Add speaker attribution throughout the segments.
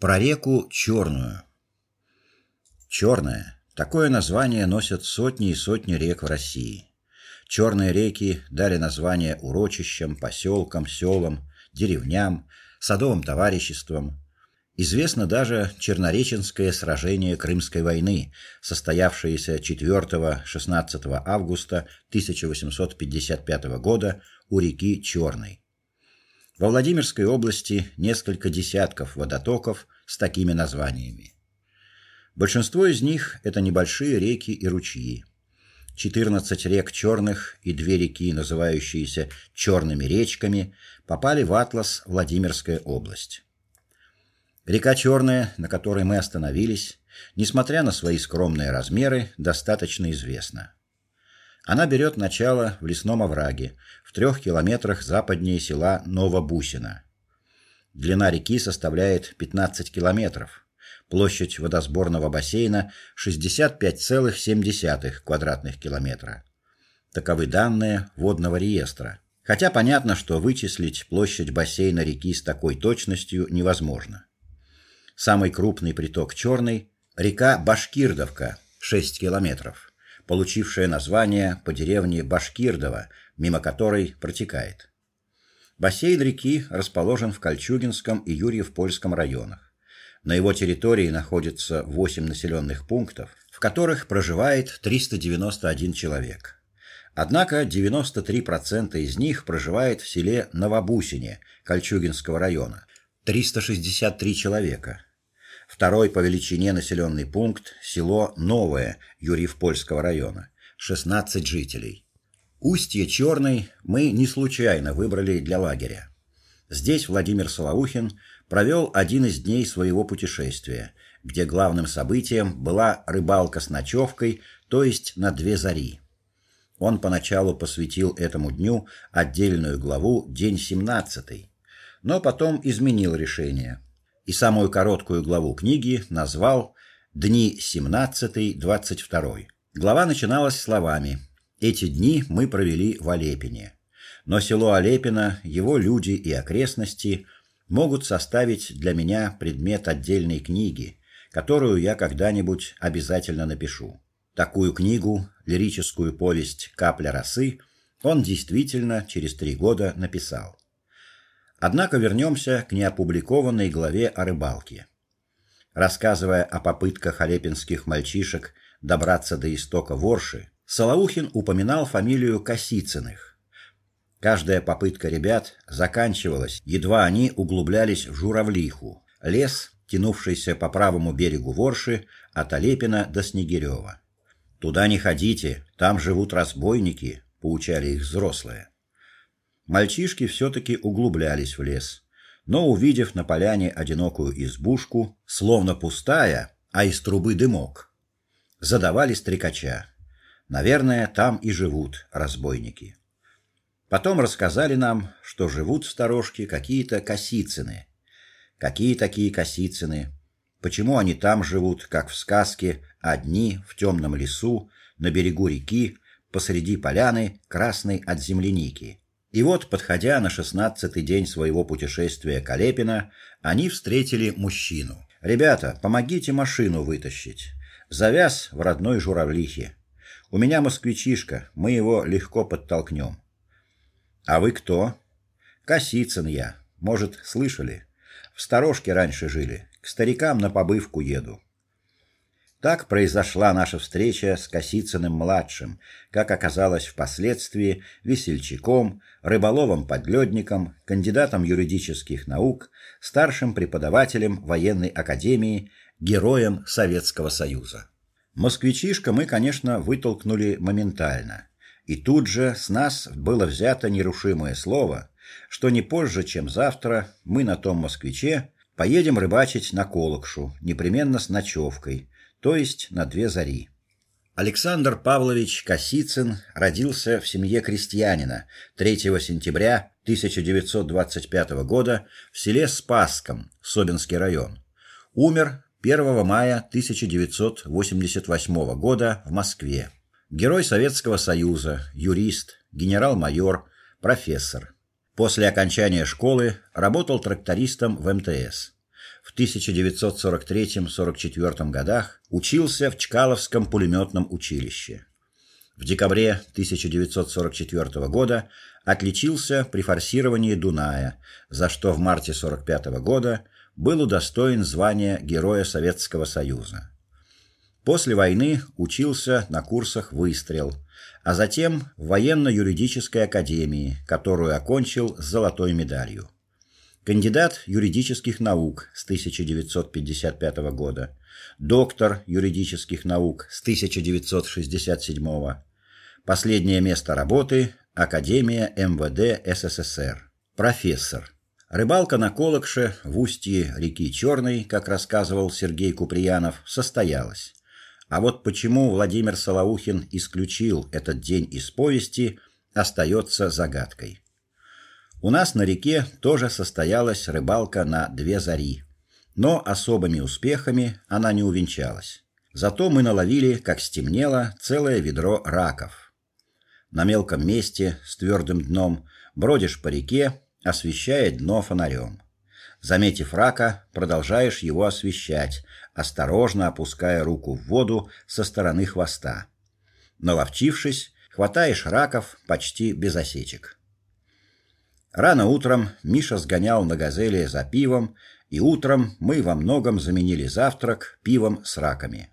Speaker 1: Про реку Черную. Черная такое название носят сотни и сотни рек в России. Черные реки дали название урочищам, поселкам, селам, деревням, садовым товариществам. Известно даже Чернореченское сражение Крымской войны, состоявшееся 4-16 августа 1855 года у реки Черной. Во Владимирской области несколько десятков водотоков с такими названиями. Большинство из них это небольшие реки и ручьи. 14 рек черных и две реки, называющиеся черными речками, попали в атлас Владимирская область. Река Черная, на которой мы остановились, несмотря на свои скромные размеры, достаточно известна. Она берет начало в лесном овраге, в трех километрах западнее села Новобусино. Длина реки составляет 15 километров. Площадь водосборного бассейна 65,7 квадратных километра. Таковы данные водного реестра. Хотя понятно, что вычислить площадь бассейна реки с такой точностью невозможно. Самый крупный приток Черный – река Башкирдовка, 6 километров получившая название по деревне Башкирдово, мимо которой протекает. Бассейн реки расположен в Кольчугинском и Юрьев-Польском районах. На его территории находится 8 населенных пунктов, в которых проживает 391 человек. Однако 93% из них проживает в селе Новобусине Кольчугинского района. 363 человека. Второй по величине населенный пункт село Новое Юрьев-Польского района, 16 жителей. Устье Черной мы не случайно выбрали для лагеря. Здесь Владимир Солоухин провел один из дней своего путешествия, где главным событием была рыбалка с ночевкой, то есть на две зари. Он поначалу посвятил этому дню отдельную главу день 17, но потом изменил решение и самую короткую главу книги назвал Дни 17-22. Глава начиналась словами: Эти дни мы провели в Олепине. Но село Олепино, его люди и окрестности могут составить для меня предмет отдельной книги, которую я когда-нибудь обязательно напишу. Такую книгу, лирическую повесть Капля росы, он действительно через три года написал. Однако вернемся к неопубликованной главе о рыбалке. Рассказывая о попытках алепинских мальчишек добраться до истока Ворши, Солоухин упоминал фамилию Косицыных. Каждая попытка ребят заканчивалась, едва они углублялись в Журавлиху, лес, тянувшийся по правому берегу Ворши от Олепина до Снегирева. Туда не ходите, там живут разбойники, поучали их взрослые. Мальчишки все таки углублялись в лес, но увидев на поляне одинокую избушку, словно пустая, а из трубы дымок, задавали стрекача. Наверное, там и живут разбойники. Потом рассказали нам, что живут в сторожке какие-то косицыны. Какие такие косицыны? Почему они там живут, как в сказке, одни в темном лесу, на берегу реки, посреди поляны, красной от земляники? И вот, подходя на шестнадцатый день своего путешествия к Олепино, они встретили мужчину. Ребята, помогите машину вытащить. Завяз в родной Журавлихе. У меня москвичишка, мы его легко подтолкнем. А вы кто? Косицын я. Может, слышали? В сторожке раньше жили. К старикам на побывку еду. Так произошла наша встреча с Косицыным младшим, как оказалось впоследствии, весельчаком, рыболовом-подледником, кандидатом юридических наук, старшим преподавателем военной академии, героем Советского Союза. Москвичишка мы, конечно, вытолкнули моментально. И тут же с нас было взято нерушимое слово, что не позже, чем завтра, мы на том москвиче поедем рыбачить на Колокшу, непременно с ночевкой, то есть на две зари. Александр Павлович Косицын родился в семье крестьянина 3 сентября 1925 года в селе Спасском, Собинский район. Умер 1 мая 1988 года в Москве. Герой Советского Союза, юрист, генерал-майор, профессор. После окончания школы работал трактористом в МТС. В 1943-44 годах учился в Чкаловском пулеметном училище. В декабре 1944 года отличился при форсировании Дуная, за что в марте 45 года был удостоен звания Героя Советского Союза. После войны учился на курсах Выстрел, а затем в военно-юридической академии, которую окончил с золотой медалью. Кандидат юридических наук с 1955 года, доктор юридических наук с 1967. Последнее место работы Академия МВД СССР. Профессор. Рыбалка на Колокше в устье реки Черной, как рассказывал Сергей Куприянов, состоялась. А вот почему Владимир Солоухин исключил этот день из повести, остается загадкой. У нас на реке тоже состоялась рыбалка на две зари, но особыми успехами она не увенчалась. Зато мы наловили, как стемнело, целое ведро раков. На мелком месте с твердым дном бродишь по реке, освещая дно фонарем. Заметив рака, продолжаешь его освещать, осторожно опуская руку в воду со стороны хвоста. Наловчившись, хватаешь раков почти без осечек. Рано утром Миша сгонял на газели за пивом, и утром мы во многом заменили завтрак пивом с раками.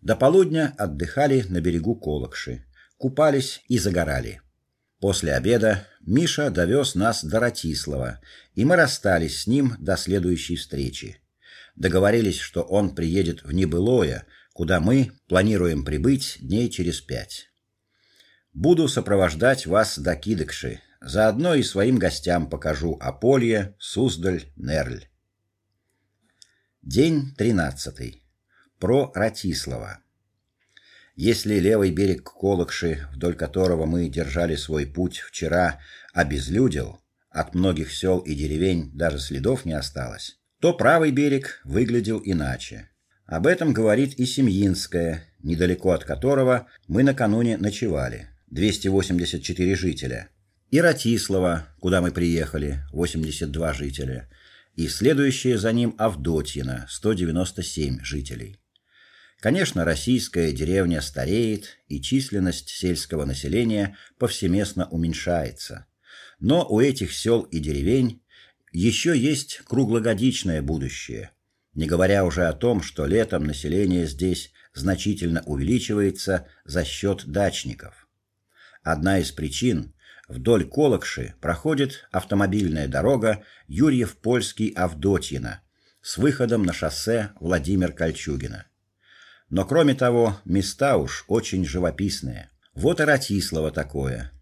Speaker 1: До полудня отдыхали на берегу Колокши, купались и загорали. После обеда Миша довез нас до Ратислава, и мы расстались с ним до следующей встречи. Договорились, что он приедет в Небылое, куда мы планируем прибыть дней через пять. Буду сопровождать вас до Кидыкши, заодно и своим гостям покажу Аполье, Суздаль, Нерль. День тринадцатый. Про Ратислава. Если левый берег Колокши, вдоль которого мы держали свой путь вчера, обезлюдил, от многих сел и деревень даже следов не осталось, то правый берег выглядел иначе. Об этом говорит и Семьинская, недалеко от которого мы накануне ночевали. 284 жителя. И Ратислава, куда мы приехали, 82 жителя. И следующее за ним Авдотьино, 197 жителей. Конечно, российская деревня стареет, и численность сельского населения повсеместно уменьшается. Но у этих сел и деревень еще есть круглогодичное будущее. Не говоря уже о том, что летом население здесь значительно увеличивается за счет дачников. Одна из причин вдоль Колокши проходит автомобильная дорога Юрьев-Польский-Авдотьино с выходом на шоссе Владимир-Кольчугино. Но кроме того, места уж очень живописные. Вот и Ратислава такое.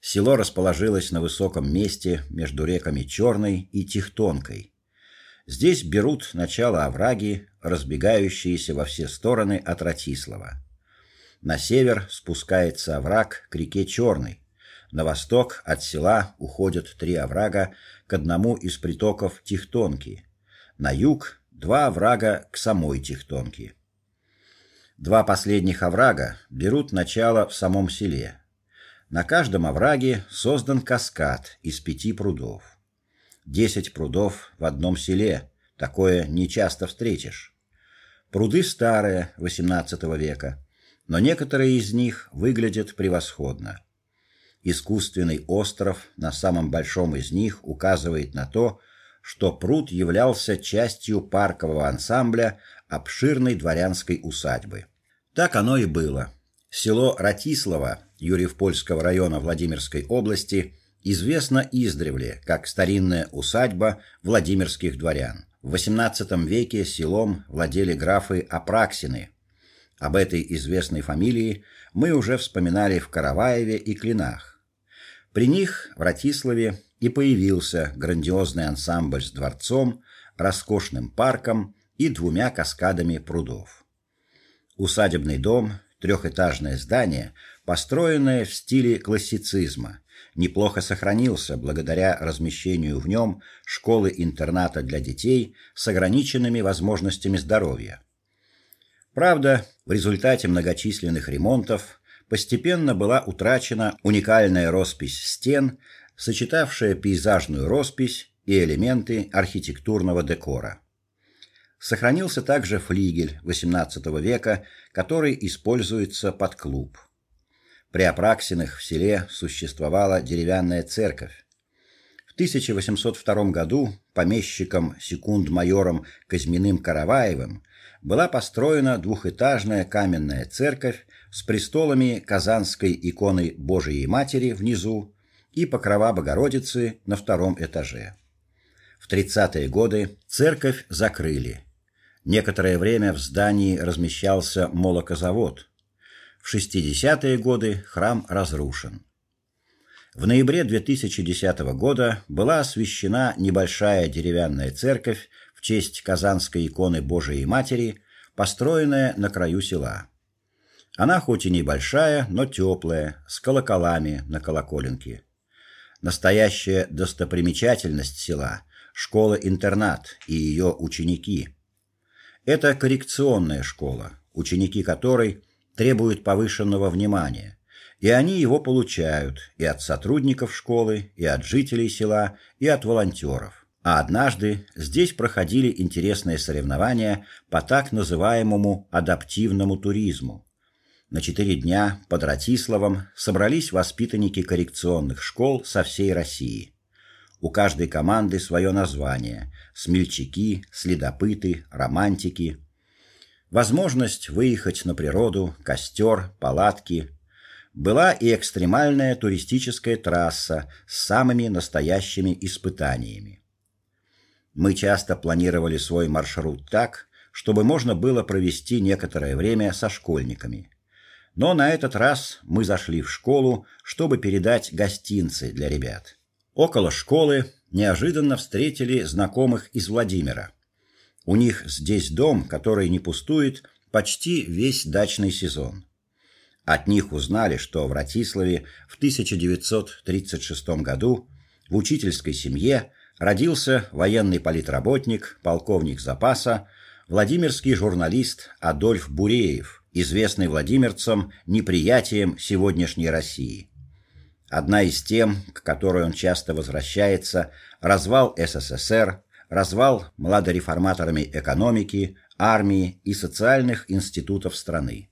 Speaker 1: Село расположилось на высоком месте между реками Черной и Тихтонкой. Здесь берут начало овраги, разбегающиеся во все стороны от Ратислава. На север спускается овраг к реке Черной. На восток от села уходят три оврага к одному из притоков Тихтонки. На юг два оврага к самой Тихтонке. Два последних оврага берут начало в самом селе. На каждом овраге создан каскад из пяти прудов. Десять прудов в одном селе. Такое не часто встретишь. Пруды старые, XVIII века, но некоторые из них выглядят превосходно. Искусственный остров на самом большом из них указывает на то, что пруд являлся частью паркового ансамбля обширной дворянской усадьбы. Так оно и было. Село Ратислава Юрьев-Польского района Владимирской области известно издревле как старинная усадьба Владимирских дворян. В XVIII веке селом владели графы Апраксины. Об этой известной фамилии мы уже вспоминали в Караваеве и Клинах. При них в Ратиславе и появился грандиозный ансамбль с дворцом, роскошным парком и двумя каскадами прудов. Усадебный дом, трехэтажное здание, построенное в стиле классицизма, неплохо сохранился благодаря размещению в нем школы-интерната для детей с ограниченными возможностями здоровья. Правда, в результате многочисленных ремонтов постепенно была утрачена уникальная роспись стен, сочетавшая пейзажную роспись и элементы архитектурного декора. Сохранился также флигель XVIII века, который используется под клуб. При Апраксиных в селе существовала деревянная церковь. В 1802 году помещиком секунд-майором Казьминым Караваевым была построена двухэтажная каменная церковь с престолами Казанской иконы Божией Матери внизу и покрова Богородицы на втором этаже. В 30-е годы церковь закрыли. Некоторое время в здании размещался молокозавод. В 60-е годы храм разрушен. В ноябре 2010 года была освящена небольшая деревянная церковь в честь Казанской иконы Божией Матери, построенная на краю села. Она хоть и небольшая, но теплая, с колоколами на колоколенке. Настоящая достопримечательность села школа-интернат и ее ученики. Это коррекционная школа, ученики которой требуют повышенного внимания, и они его получают и от сотрудников школы, и от жителей села, и от волонтеров. А однажды здесь проходили интересные соревнования по так называемому адаптивному туризму, на четыре дня под Ратиславом собрались воспитанники коррекционных школ со всей России. У каждой команды свое название: смельчаки, следопыты, романтики. Возможность выехать на природу, костер, палатки. Была и экстремальная туристическая трасса с самыми настоящими испытаниями. Мы часто планировали свой маршрут так, чтобы можно было провести некоторое время со школьниками. Но на этот раз мы зашли в школу, чтобы передать гостинцы для ребят. Около школы неожиданно встретили знакомых из Владимира. У них здесь дом, который не пустует почти весь дачный сезон. От них узнали, что в Ратиславе в 1936 году в учительской семье родился военный политработник, полковник запаса, владимирский журналист Адольф Буреев, известный владимирцам неприятием сегодняшней России. Одна из тем, к которой он часто возвращается, развал СССР, развал младореформаторами экономики, армии и социальных институтов страны.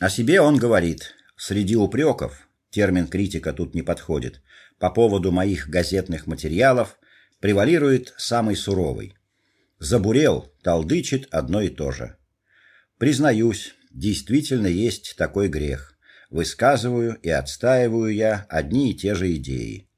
Speaker 1: О себе он говорит: среди упреков, термин критика тут не подходит, по поводу моих газетных материалов превалирует самый суровый. Забурел, толдычит одно и то же. Признаюсь, действительно есть такой грех. Высказываю и отстаиваю я одни и те же идеи.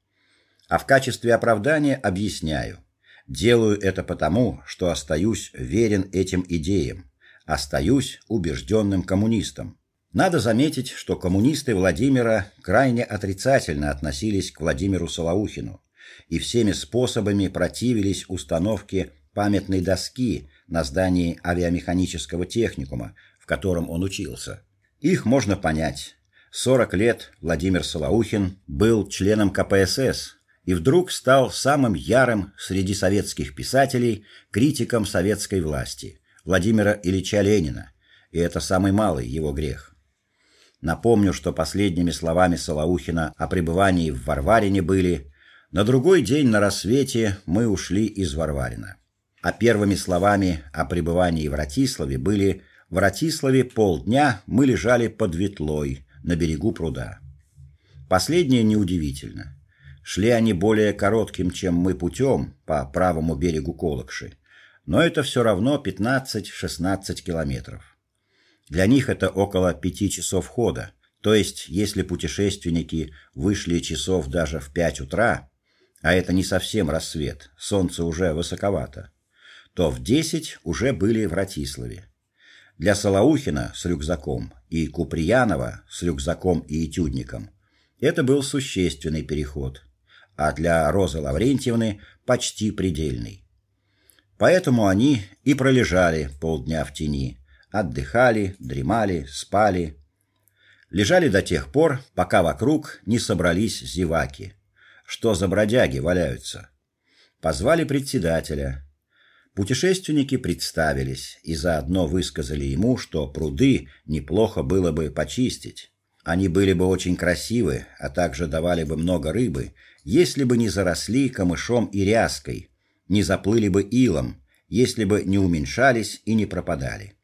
Speaker 1: А в качестве оправдания объясняю: делаю это потому, что остаюсь верен этим идеям, остаюсь убежденным коммунистом. Надо заметить, что коммунисты Владимира крайне отрицательно относились к Владимиру Солоухину и всеми способами противились установке памятной доски на здании авиамеханического техникума, в котором он учился. Их можно понять. 40 лет Владимир Солоухин был членом КПСС и вдруг стал самым ярым среди советских писателей критиком советской власти Владимира Ильича Ленина, и это самый малый его грех. Напомню, что последними словами Солоухина о пребывании в Варварине были: "На другой день на рассвете мы ушли из Варварина" а первыми словами о пребывании в Ратиславе были: "В Ратиславе полдня мы лежали под ветлой на берегу пруда". Последнее неудивительно. Шли они более коротким, чем мы путем по правому берегу Колокши, но это все равно 15-16 километров. Для них это около пяти часов хода. То есть, если путешественники вышли часов даже в пять утра, а это не совсем рассвет, солнце уже высоковато, то в десять уже были в Ратиславе. Для Солоухина с рюкзаком и Куприянова с рюкзаком и этюдником это был существенный переход, а для Розы Лаврентьевны почти предельный. Поэтому они и пролежали полдня в тени, отдыхали, дремали, спали, лежали до тех пор, пока вокруг не собрались зеваки. Что за бродяги валяются? Позвали председателя, Путешественники представились и заодно высказали ему, что пруды неплохо было бы почистить. Они были бы очень красивы, а также давали бы много рыбы, если бы не заросли камышом и ряской, не заплыли бы илом, если бы не уменьшались и не пропадали.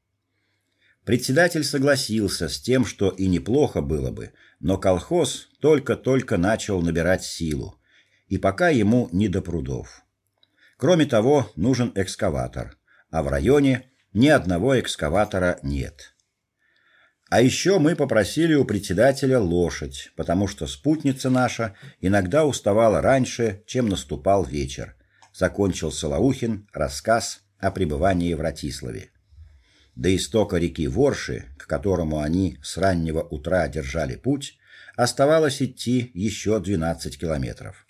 Speaker 1: Председатель согласился с тем, что и неплохо было бы, но колхоз только-только начал набирать силу, и пока ему не до прудов. Кроме того, нужен экскаватор, а в районе ни одного экскаватора нет. А еще мы попросили у председателя лошадь, потому что спутница наша иногда уставала раньше, чем наступал вечер. Закончил Солоухин рассказ о пребывании в Ратиславе. До истока реки Ворши, к которому они с раннего утра держали путь, оставалось идти еще 12 километров.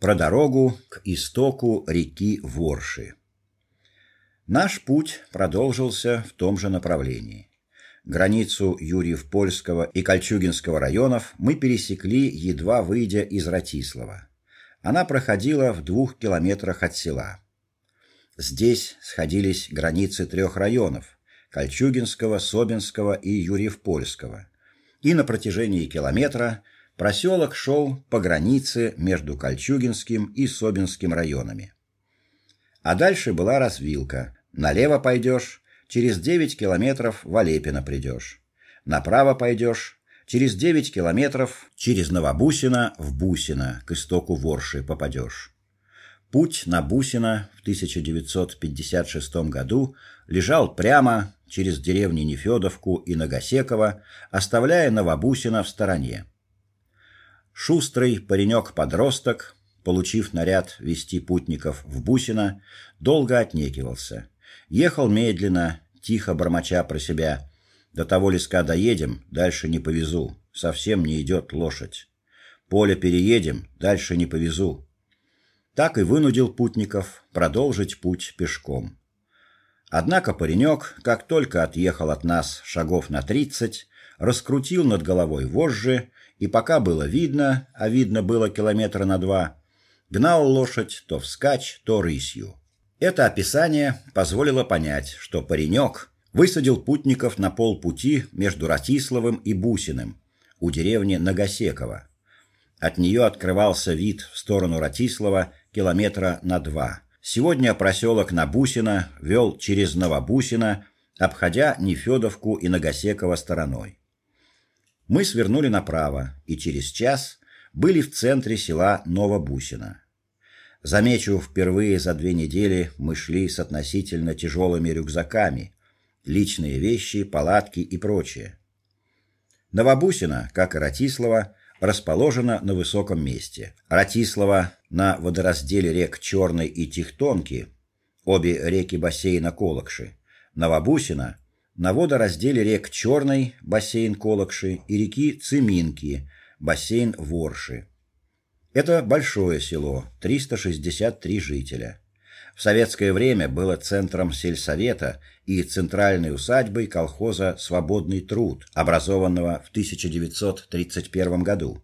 Speaker 1: Про дорогу к истоку реки Ворши. Наш путь продолжился в том же направлении. Границу Юрьев-Польского и Кольчугинского районов мы пересекли, едва выйдя из Ратислава. Она проходила в двух километрах от села. Здесь сходились границы трех районов: Кольчугинского, Собинского и Юрьев-Польского. И на протяжении километра проселок шел по границе между Кольчугинским и Собинским районами. А дальше была развилка. Налево пойдешь, через 9 километров в Олепино придешь. Направо пойдешь, через 9 километров через Новобусино в Бусино, к истоку Ворши попадешь. Путь на Бусино в 1956 году лежал прямо через деревни Нефёдовку и Ногосеково, оставляя Новобусино в стороне. Шустрый паренек-подросток, получив наряд вести путников в Бусино, долго отнекивался ехал медленно, тихо бормоча про себя. До того леска доедем, дальше не повезу. Совсем не идет лошадь. Поле переедем, дальше не повезу. Так и вынудил путников продолжить путь пешком. Однако паренек, как только отъехал от нас шагов на тридцать, раскрутил над головой вожжи, и пока было видно, а видно было километра на два, гнал лошадь то вскачь, то рысью. Это описание позволило понять, что паренек высадил путников на полпути между Ратиславым и Бусиным, у деревни Нагосеково. От нее открывался вид в сторону Ратислава километра на два. Сегодня проселок Набусино вел через Новобусино, обходя Нефёдовку и Нагосеково стороной. Мы свернули направо и через час были в центре села Новобусино. Замечу, впервые за две недели мы шли с относительно тяжелыми рюкзаками, личные вещи, палатки и прочее. Новобусина, как и Ратислава, расположена на высоком месте. Ратислава на водоразделе рек Черной и Тихтонки, обе реки бассейна Колокши. Новобусина на водоразделе рек Черной, бассейн Колокши и реки Циминки, бассейн Ворши. Это большое село, 363 жителя. В советское время было центром сельсовета и центральной усадьбой колхоза Свободный труд, образованного в 1931 году.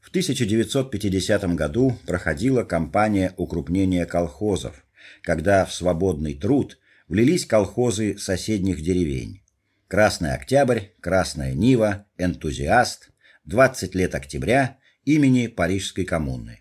Speaker 1: В 1950 году проходила кампания укрупнения колхозов, когда в Свободный труд влились колхозы соседних деревень: Красный Октябрь, Красная Нива, Энтузиаст, 20 лет Октября имени Парижской коммуны.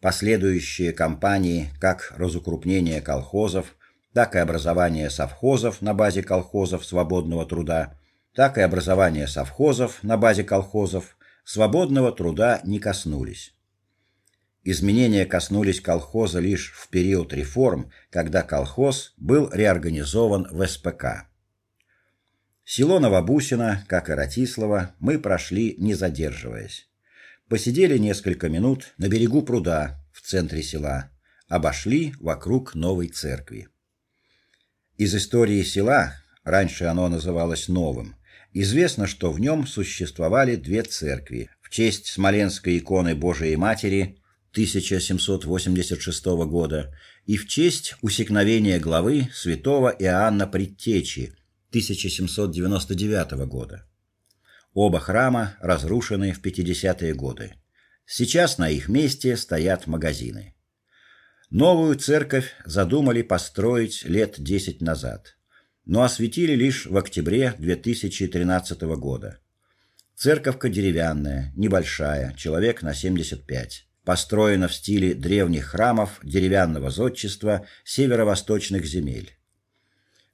Speaker 1: Последующие кампании как разукрупнение колхозов, так и образование совхозов на базе колхозов свободного труда, так и образование совхозов на базе колхозов свободного труда не коснулись. Изменения коснулись колхоза лишь в период реформ, когда колхоз был реорганизован в СПК. Село Новобусино, как и Ратислава, мы прошли не задерживаясь. Посидели несколько минут на берегу пруда в центре села, обошли вокруг новой церкви. Из истории села, раньше оно называлось Новым, известно, что в нем существовали две церкви в честь Смоленской иконы Божией Матери 1786 года и в честь усекновения главы святого Иоанна Предтечи 1799 года. Оба храма разрушены в 50-е годы. Сейчас на их месте стоят магазины. Новую церковь задумали построить лет 10 назад, но осветили лишь в октябре 2013 года. Церковка деревянная, небольшая, человек на 75. Построена в стиле древних храмов деревянного зодчества северо-восточных земель.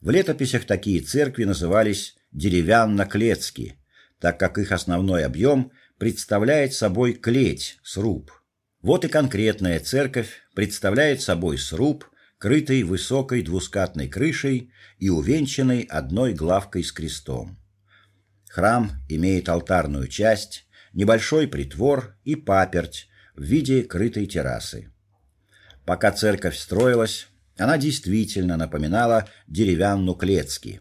Speaker 1: В летописях такие церкви назывались деревянно-клетски, так как их основной объем представляет собой клеть, сруб. Вот и конкретная церковь представляет собой сруб, крытый высокой двускатной крышей и увенчанный одной главкой с крестом. Храм имеет алтарную часть, небольшой притвор и паперть в виде крытой террасы. Пока церковь строилась, она действительно напоминала деревянную клетки.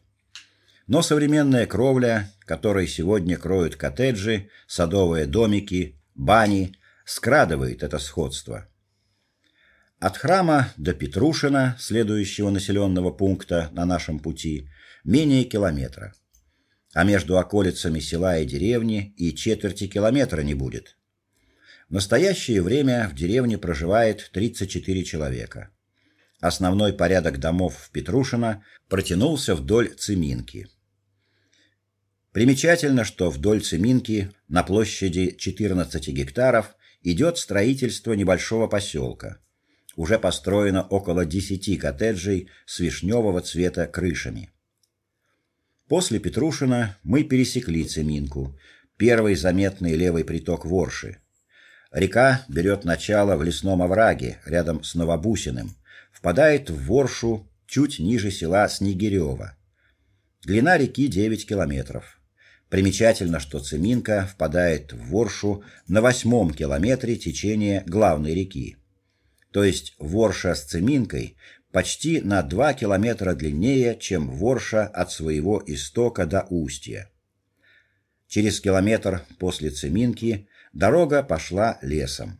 Speaker 1: Но современная кровля, которой сегодня кроют коттеджи, садовые домики, бани, скрадывает это сходство. От храма до Петрушина, следующего населенного пункта на нашем пути, менее километра. А между околицами села и деревни и четверти километра не будет. В настоящее время в деревне проживает 34 человека. Основной порядок домов в Петрушино протянулся вдоль Циминки. Примечательно, что вдоль Циминки на площади 14 гектаров идет строительство небольшого поселка. Уже построено около 10 коттеджей с вишневого цвета крышами. После Петрушина мы пересекли Циминку, первый заметный левый приток Ворши. Река берет начало в лесном овраге рядом с Новобусиным, впадает в Воршу чуть ниже села Снегирево. Длина реки 9 километров. Примечательно, что Цеминка впадает в Воршу на восьмом километре течения главной реки. То есть Ворша с Цеминкой почти на 2 километра длиннее, чем Ворша от своего истока до устья. Через километр после Цеминки дорога пошла лесом.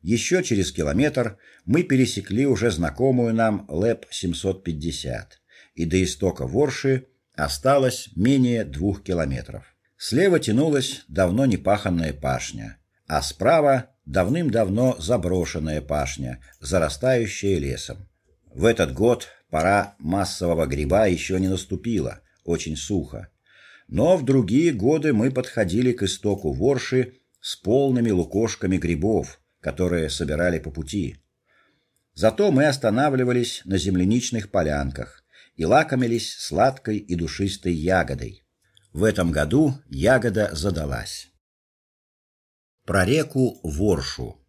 Speaker 1: Еще через километр мы пересекли уже знакомую нам ЛЭП 750, и до истока Ворши осталось менее двух километров. Слева тянулась давно не паханная пашня, а справа давным-давно заброшенная пашня, зарастающая лесом. В этот год пора массового гриба еще не наступила, очень сухо. Но в другие годы мы подходили к истоку Ворши с полными лукошками грибов, которые собирали по пути. Зато мы останавливались на земляничных полянках и лакомились сладкой и душистой ягодой. В этом году ягода задалась. Про реку Воршу.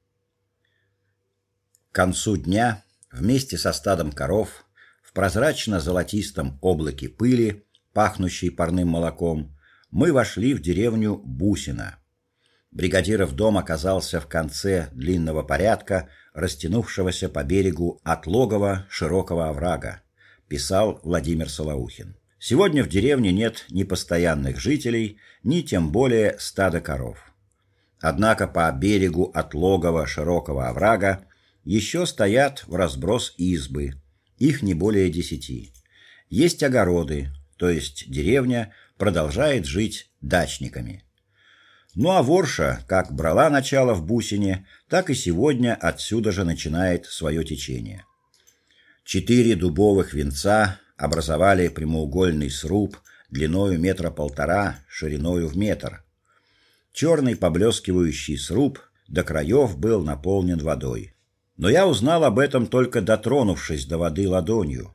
Speaker 1: К концу дня вместе со стадом коров в прозрачно-золотистом облаке пыли, пахнущей парным молоком, мы вошли в деревню Бусино. Бригадиров дом оказался в конце длинного порядка, растянувшегося по берегу от логова широкого оврага, писал Владимир Солоухин. Сегодня в деревне нет ни постоянных жителей, ни тем более стада коров. Однако по берегу от логова широкого оврага еще стоят в разброс избы. Их не более десяти. Есть огороды, то есть деревня продолжает жить дачниками. Ну а Ворша, как брала начало в Бусине, так и сегодня отсюда же начинает свое течение. Четыре дубовых венца образовали прямоугольный сруб длиною метра полтора, шириною в метр. Черный поблескивающий сруб до краев был наполнен водой. Но я узнал об этом только дотронувшись до воды ладонью.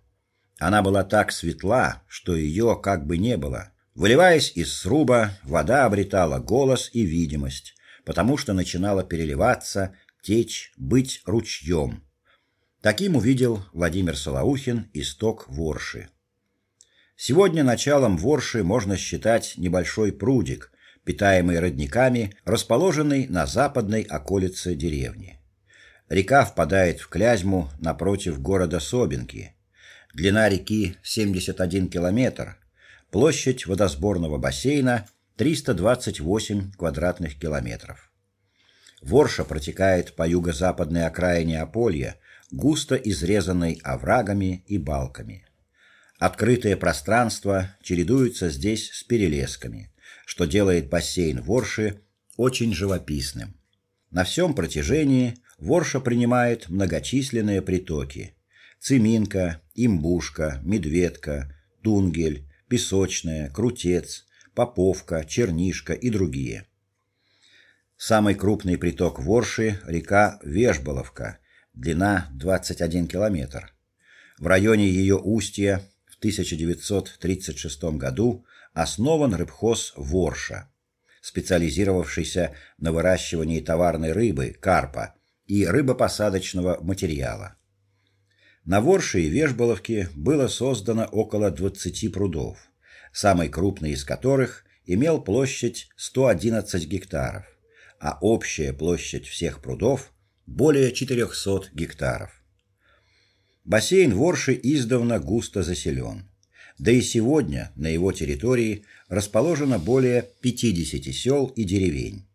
Speaker 1: Она была так светла, что ее как бы не было. Выливаясь из сруба, вода обретала голос и видимость, потому что начинала переливаться, течь, быть ручьем. Таким увидел Владимир Солоухин исток Ворши. Сегодня началом Ворши можно считать небольшой прудик, питаемый родниками, расположенный на западной околице деревни. Река впадает в Клязьму напротив города Собинки. Длина реки 71 километр, Площадь водосборного бассейна 328 квадратных километров. Ворша протекает по юго-западной окраине Аполья, густо изрезанной оврагами и балками. Открытые пространства чередуются здесь с перелесками, что делает бассейн Ворши очень живописным. На всем протяжении Ворша принимает многочисленные притоки: Циминка, Имбушка, Медведка, Тунгель, Песочная, Крутец, Поповка, Чернишка и другие. Самый крупный приток Ворши река Вежболовка, длина 21 километр. В районе ее устья в 1936 году основан рыбхоз Ворша, специализировавшийся на выращивании товарной рыбы, карпа и рыбопосадочного материала. На Ворше и Вежболовке было создано около 20 прудов, самый крупный из которых имел площадь 111 гектаров а общая площадь всех прудов более 400 гектаров. Бассейн Ворши издавна густо заселен. Да и сегодня на его территории расположено более 50 сел и деревень.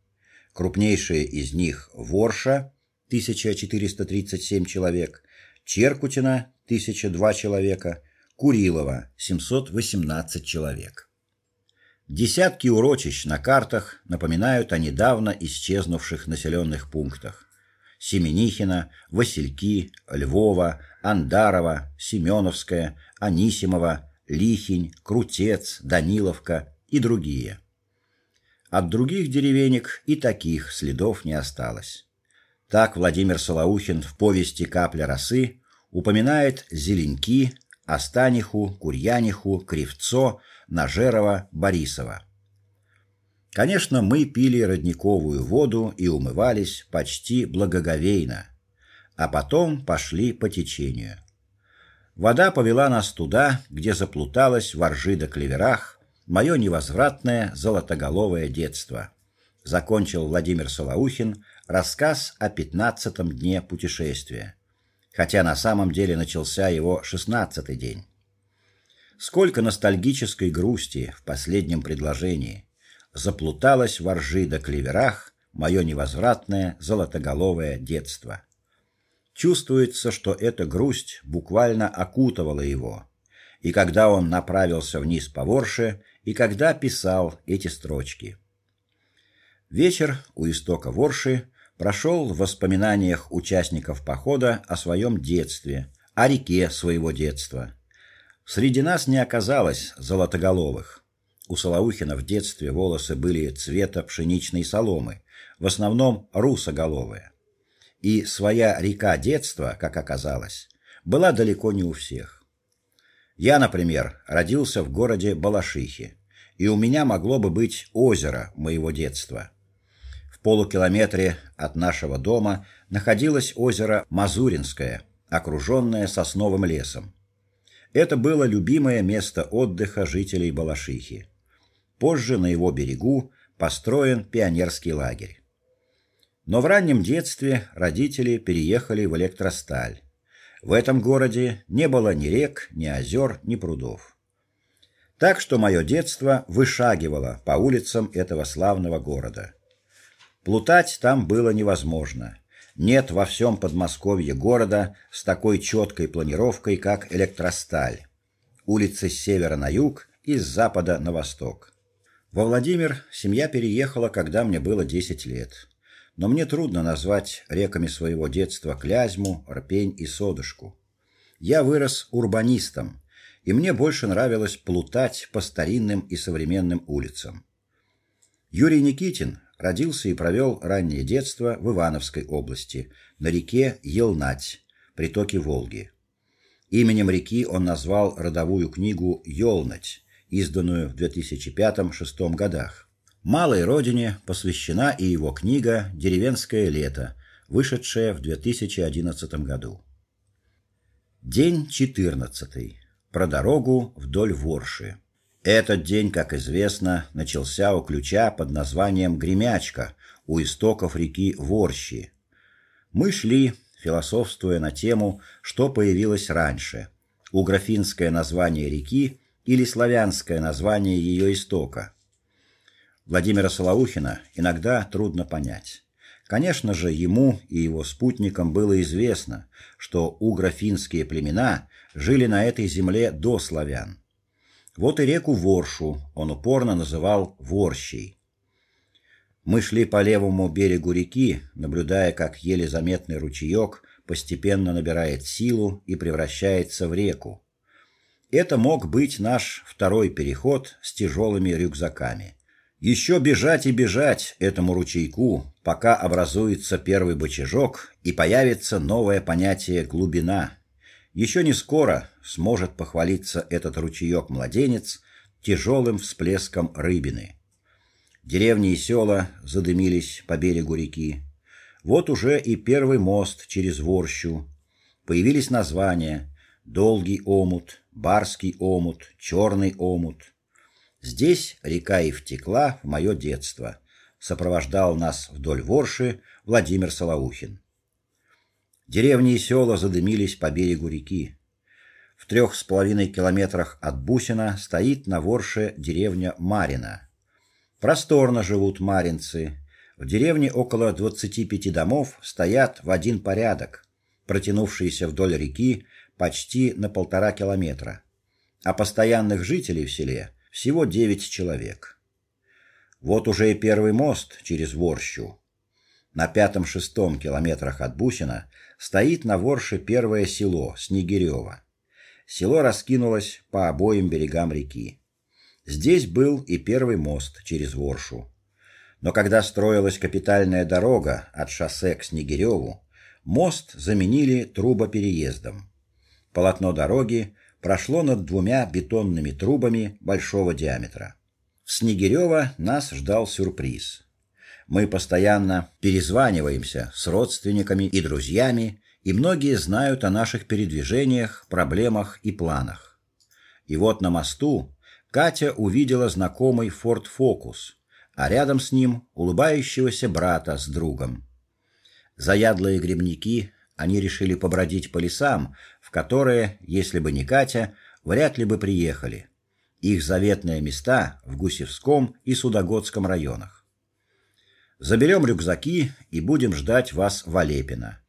Speaker 1: Крупнейшие из них Ворша 1437 человек, Черкутина 1002 человека, Курилова 718 человек. Десятки урочищ на картах напоминают о недавно исчезнувших населенных пунктах: Семенихино, Васильки, Львова, Андарова, Семеновская, Анисимова, Лихинь, Крутец, Даниловка и другие. От других деревенек и таких следов не осталось. Так Владимир Солоухин в повести Капля росы упоминает Зеленки, Останиху, Курьяниху, Кривцо, Нажерова, Борисова. Конечно, мы пили родниковую воду и умывались почти благоговейно, а потом пошли по течению. Вода повела нас туда, где заплуталась в ржи да клеверах мое невозвратное золотоголовое детство. Закончил Владимир Солоухин рассказ о пятнадцатом дне путешествия, хотя на самом деле начался его шестнадцатый день. Сколько ностальгической грусти в последнем предложении. Заплуталось во ржи да клеверах мое невозвратное золотоголовое детство. Чувствуется, что эта грусть буквально окутывала его. И когда он направился вниз по Ворше, и когда писал эти строчки. Вечер у истока Ворши прошел в воспоминаниях участников похода о своем детстве, о реке своего детства Среди нас не оказалось золотоголовых. У Солоухина в детстве волосы были цвета пшеничной соломы, в основном русоголовые. И своя река детства, как оказалось, была далеко не у всех. Я, например, родился в городе Балашихи, и у меня могло бы быть озеро моего детства. Полукилометре от нашего дома находилось озеро Мазуринское, окруженное сосновым лесом. Это было любимое место отдыха жителей Балашихи. Позже на его берегу построен пионерский лагерь. Но в раннем детстве родители переехали в Электросталь. В этом городе не было ни рек, ни озер, ни прудов. Так что мое детство вышагивало по улицам этого славного города. Плутать там было невозможно. Нет во всем Подмосковье города с такой четкой планировкой, как Электросталь. Улицы с севера на юг и с запада на восток. Во Владимир семья переехала, когда мне было 10 лет. Но мне трудно назвать реками своего детства Клязьму, Рпень и Содышку. Я вырос урбанистом, и мне больше нравилось плутать по старинным и современным улицам. Юрий Никитин родился и провел раннее детство в Ивановской области, на реке Елнать, притоке Волги. Именем реки он назвал родовую книгу Ёлнать, изданную в 2005-2006 годах. Малой родине посвящена и его книга Деревенское лето, вышедшая в 2011 году. День 14. Про дорогу вдоль Ворши. Этот день, как известно, начался у ключа под названием Гремячка у истоков реки Ворщи. Мы шли, философствуя на тему, что появилось раньше: уграфинское название реки или славянское название ее истока. Владимира Солоухина иногда трудно понять. Конечно же, ему и его спутникам было известно, что уграфинские племена жили на этой земле до славян. Вот и реку Воршу он упорно называл Ворщей. Мы шли по левому берегу реки, наблюдая, как еле заметный ручеек постепенно набирает силу и превращается в реку. Это мог быть наш второй переход с тяжелыми рюкзаками. Еще бежать и бежать этому ручейку, пока образуется первый бочажок и появится новое понятие глубина. Еще не скоро сможет похвалиться этот ручеек-младенец тяжелым всплеском рыбины. Деревни и села задымились по берегу реки. Вот уже и первый мост через Ворщу. Появились названия: Долгий омут, Барский омут, Черный омут. Здесь река и втекла в мое детство. Сопровождал нас вдоль Ворши Владимир Солоухин. Деревни и села задымились по берегу реки. В трех с половиной километрах от Бусина стоит на Ворше деревня Марина. Просторно живут маринцы. В деревне около 25 домов стоят в один порядок, протянувшиеся вдоль реки почти на полтора километра. А постоянных жителей в селе всего девять человек. Вот уже и первый мост через Ворщу. На пятом-шестом километрах от Бусина стоит на Ворше первое село Снегирево. Село раскинулось по обоим берегам реки. Здесь был и первый мост через Воршу. Но когда строилась капитальная дорога от шоссе к Снегиреву, мост заменили трубопереездом. Полотно дороги прошло над двумя бетонными трубами большого диаметра. В Снегирево нас ждал сюрприз. Мы постоянно перезваниваемся с родственниками и друзьями, и многие знают о наших передвижениях, проблемах и планах. И вот на мосту Катя увидела знакомый Ford Focus, а рядом с ним улыбающегося брата с другом. Заядлые грибники, они решили побродить по лесам, в которые, если бы не Катя, вряд ли бы приехали. Их заветные места в Гусевском и Судогодском районах. Заберем рюкзаки и будем ждать вас в Олепино.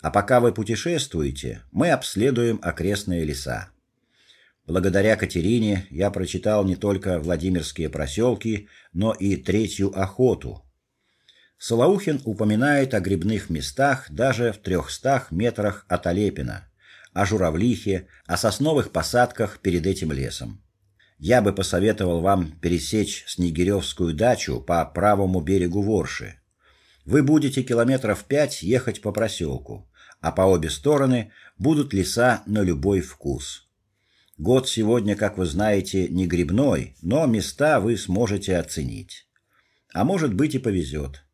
Speaker 1: А пока вы путешествуете, мы обследуем окрестные леса. Благодаря Катерине я прочитал не только Владимирские проселки, но и Третью охоту. Солоухин упоминает о грибных местах даже в трехстах метрах от Олепина о журавлихе, о сосновых посадках перед этим лесом. Я бы посоветовал вам пересечь Снегиревскую дачу по правому берегу Ворши. Вы будете километров пять ехать по проселку, а по обе стороны будут леса на любой вкус. Год сегодня, как вы знаете, не грибной, но места вы сможете оценить. А может быть и повезет.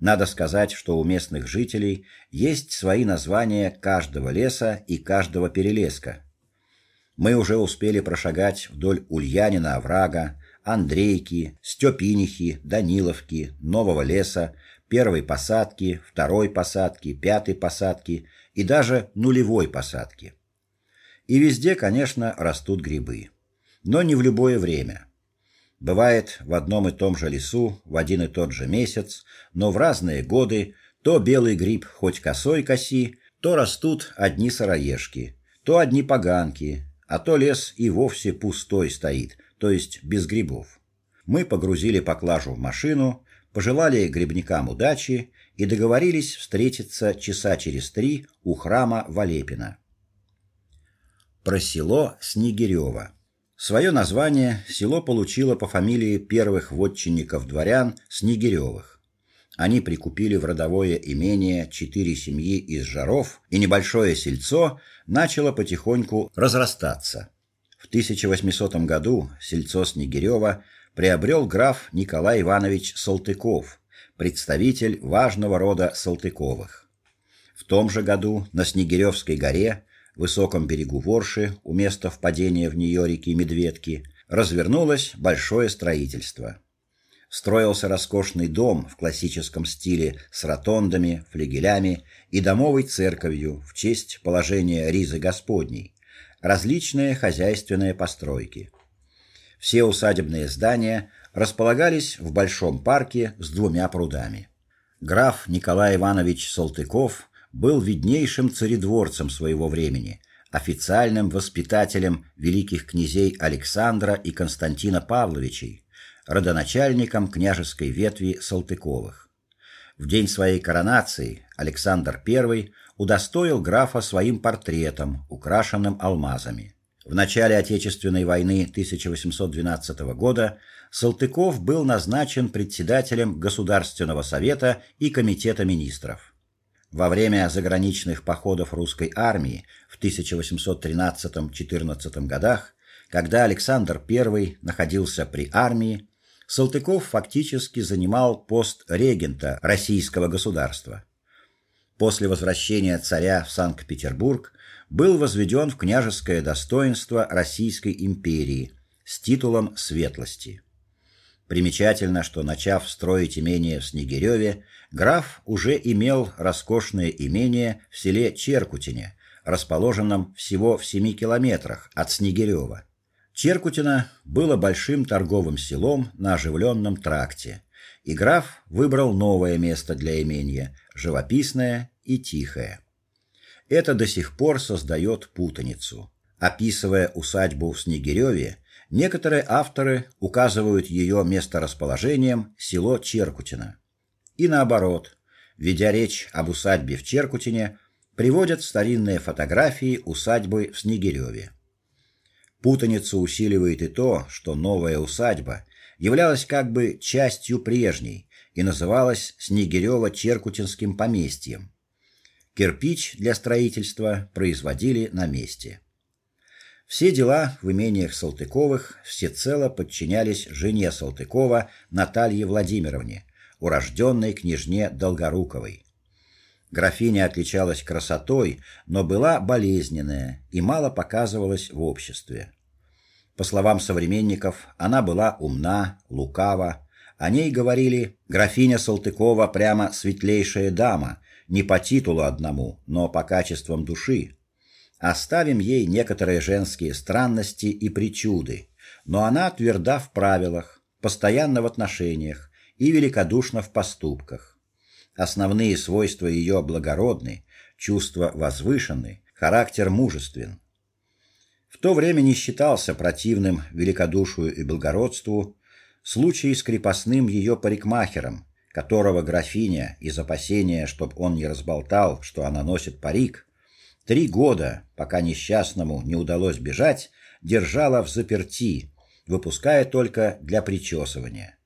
Speaker 1: Надо сказать, что у местных жителей есть свои названия каждого леса и каждого перелеска. Мы уже успели прошагать вдоль Ульянина оврага, Андрейки, Степинихи, Даниловки, Нового леса, первой посадки, второй посадки, пятой посадки и даже нулевой посадки. И везде, конечно, растут грибы, но не в любое время. Бывает в одном и том же лесу в один и тот же месяц, но в разные годы то белый гриб хоть косой коси, то растут одни сыроежки, то одни поганки, а то лес и вовсе пустой стоит, то есть без грибов. Мы погрузили поклажу в машину, пожелали грибникам удачи и договорились встретиться часа через три у храма Валепина. Про село Снегирево. Свое название село получило по фамилии первых вотчинников дворян Снегиревых. Они прикупили в родовое имение четыре семьи из жаров, и небольшое сельцо начало потихоньку разрастаться. В 1800 году сельцо Снегирева приобрел граф Николай Иванович Салтыков, представитель важного рода Салтыковых. В том же году на Снегиревской горе высоком берегу Ворши, у места впадения в нее реки Медведки, развернулось большое строительство. Строился роскошный дом в классическом стиле с ротондами, флигелями и домовой церковью в честь положения Ризы Господней, различные хозяйственные постройки. Все усадебные здания располагались в большом парке с двумя прудами. Граф Николай Иванович Салтыков был виднейшим царедворцем своего времени, официальным воспитателем великих князей Александра и Константина Павловичей, родоначальником княжеской ветви Салтыковых. В день своей коронации Александр I удостоил графа своим портретом, украшенным алмазами. В начале Отечественной войны 1812 года Салтыков был назначен председателем Государственного совета и комитета министров. Во время заграничных походов русской армии в 1813-14 годах, когда Александр I находился при армии, Салтыков фактически занимал пост регента российского государства. После возвращения царя в Санкт-Петербург был возведен в княжеское достоинство Российской империи с титулом светлости. Примечательно, что начав строить имение в Снегиреве, граф уже имел роскошное имение в селе Черкутине, расположенном всего в 7 километрах от Снегирева. Черкутино было большим торговым селом на оживленном тракте, и граф выбрал новое место для имения, живописное и тихое. Это до сих пор создает путаницу. Описывая усадьбу в Снегиреве, некоторые авторы указывают ее месторасположением село Черкутино. И наоборот, ведя речь об усадьбе в Черкутине, приводят старинные фотографии усадьбы в Снегиреве. Путаницу усиливает и то, что новая усадьба являлась как бы частью прежней и называлась Снегирево-Черкутинским поместьем. Кирпич для строительства производили на месте. Все дела в имениях Салтыковых всецело подчинялись жене Салтыкова Наталье Владимировне, урожденной княжне Долгоруковой. Графиня отличалась красотой, но была болезненная и мало показывалась в обществе. По словам современников, она была умна, лукава. О ней говорили: графиня Салтыкова прямо светлейшая дама, не по титулу одному, но по качествам души. Оставим ей некоторые женские странности и причуды, но она тверда в правилах, постоянна в отношениях и великодушна в поступках. Основные свойства ее благородны, чувства возвышенны, характер мужествен. В то время не считался противным великодушию и благородству случай с крепостным ее парикмахером, которого графиня из опасения, чтоб он не разболтал, что она носит парик, три года, пока несчастному не удалось бежать, держала в заперти, выпуская только для причесывания.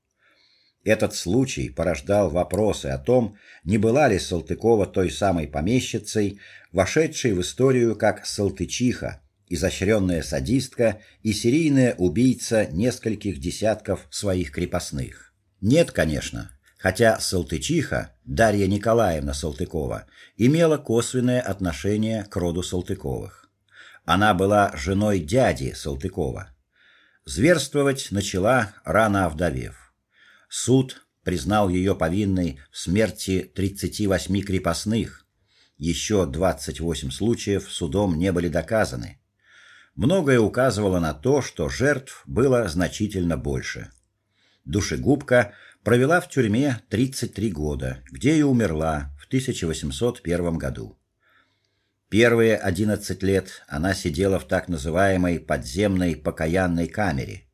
Speaker 1: Этот случай порождал вопросы о том, не была ли Салтыкова той самой помещицей, вошедшей в историю как Салтычиха, изощренная садистка и серийная убийца нескольких десятков своих крепостных. Нет, конечно, хотя Салтычиха, Дарья Николаевна Салтыкова, имела косвенное отношение к роду Салтыковых. Она была женой дяди Салтыкова. Зверствовать начала рано овдовев. Суд признал ее повинной в смерти 38 крепостных. Еще 28 случаев судом не были доказаны. Многое указывало на то, что жертв было значительно больше. Душегубка провела в тюрьме 33 года, где и умерла в 1801 году. Первые 11 лет она сидела в так называемой подземной покаянной камере.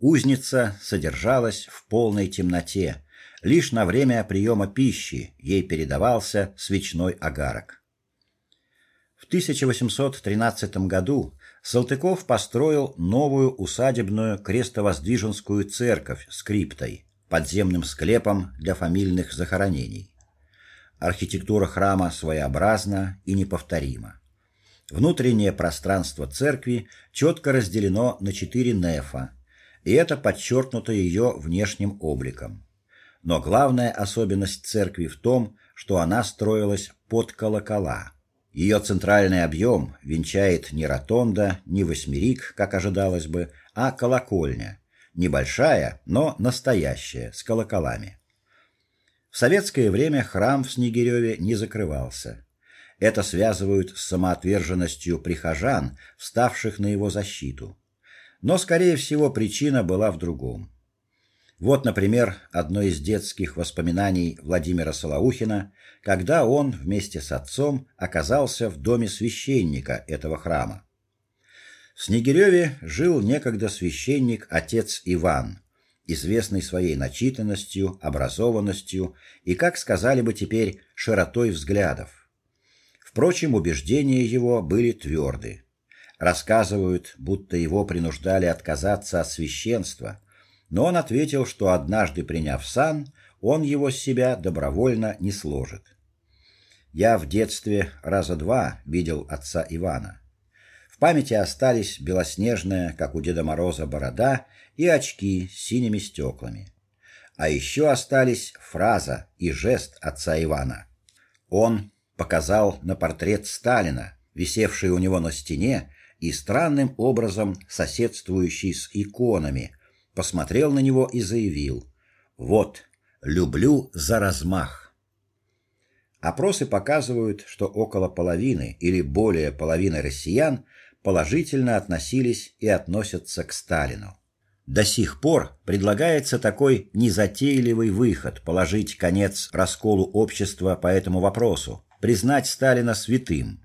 Speaker 1: Узница содержалась в полной темноте. Лишь на время приема пищи ей передавался свечной огарок. В 1813 году Салтыков построил новую усадебную крестовоздвиженскую церковь с криптой подземным склепом для фамильных захоронений. Архитектура храма своеобразна и неповторима. Внутреннее пространство церкви четко разделено на четыре нефа, и это подчеркнуто ее внешним обликом. Но главная особенность церкви в том, что она строилась под колокола. Ее центральный объем венчает не ротонда, не восьмерик, как ожидалось бы, а колокольня, небольшая, но настоящая, с колоколами. В советское время храм в Снегиреве не закрывался. Это связывают с самоотверженностью прихожан, вставших на его защиту. Но скорее всего причина была в другом. Вот, например, одно из детских воспоминаний Владимира Солоухина, когда он вместе с отцом оказался в доме священника этого храма. В Снегиреве жил некогда священник отец Иван, известный своей начитанностью, образованностью и, как сказали бы теперь, широтой взглядов. Впрочем, убеждения его были тверды. Рассказывают, будто его принуждали отказаться от священства, но он ответил, что однажды приняв сан, он его с себя добровольно не сложит. Я в детстве раза два видел отца Ивана. В памяти остались белоснежная, как у Деда Мороза, борода и очки с синими стеклами. А еще остались фраза и жест отца Ивана. Он показал на портрет Сталина, висевший у него на стене и странным образом соседствующий с иконами, посмотрел на него и заявил: "Вот, люблю за размах". Опросы показывают, что около половины или более половины россиян положительно относились и относятся к Сталину. До сих пор предлагается такой незатейливый выход положить конец расколу общества по этому вопросу, признать Сталина святым.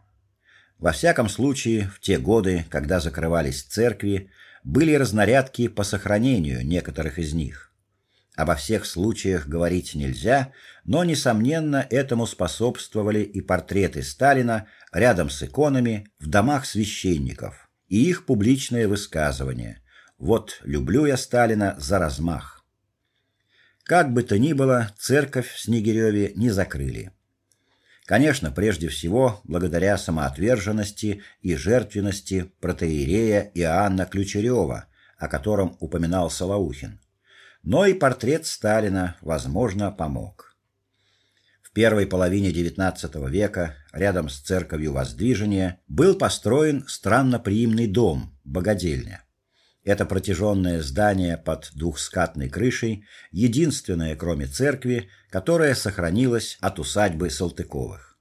Speaker 1: Во всяком случае, в те годы, когда закрывались церкви, были разнарядки по сохранению некоторых из них. Обо всех случаях говорить нельзя, но несомненно этому способствовали и портреты Сталина рядом с иконами в домах священников и их публичные высказывания. Вот люблю я Сталина за размах. Как бы то ни было, церковь в Снегиреве не закрыли. Конечно, прежде всего, благодаря самоотверженности и жертвенности протоиерея Иоанна Ключерева, о котором упоминал Солоухин но и портрет Сталина, возможно, помог. В первой половине XIX века рядом с церковью Воздвижения был построен странноприимный дом, богадельня. Это протяженное здание под двухскатной крышей, единственное, кроме церкви, которое сохранилось от усадьбы Салтыковых.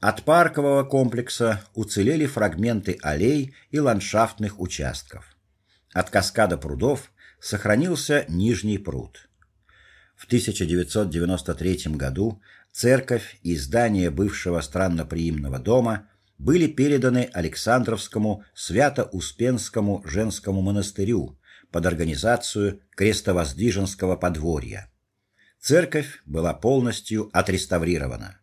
Speaker 1: От паркового комплекса уцелели фрагменты аллей и ландшафтных участков. От каскада прудов сохранился Нижний пруд. В 1993 году церковь и здание бывшего странноприимного дома были переданы Александровскому Свято-Успенскому женскому монастырю под организацию Крестовоздвиженского подворья. Церковь была полностью отреставрирована.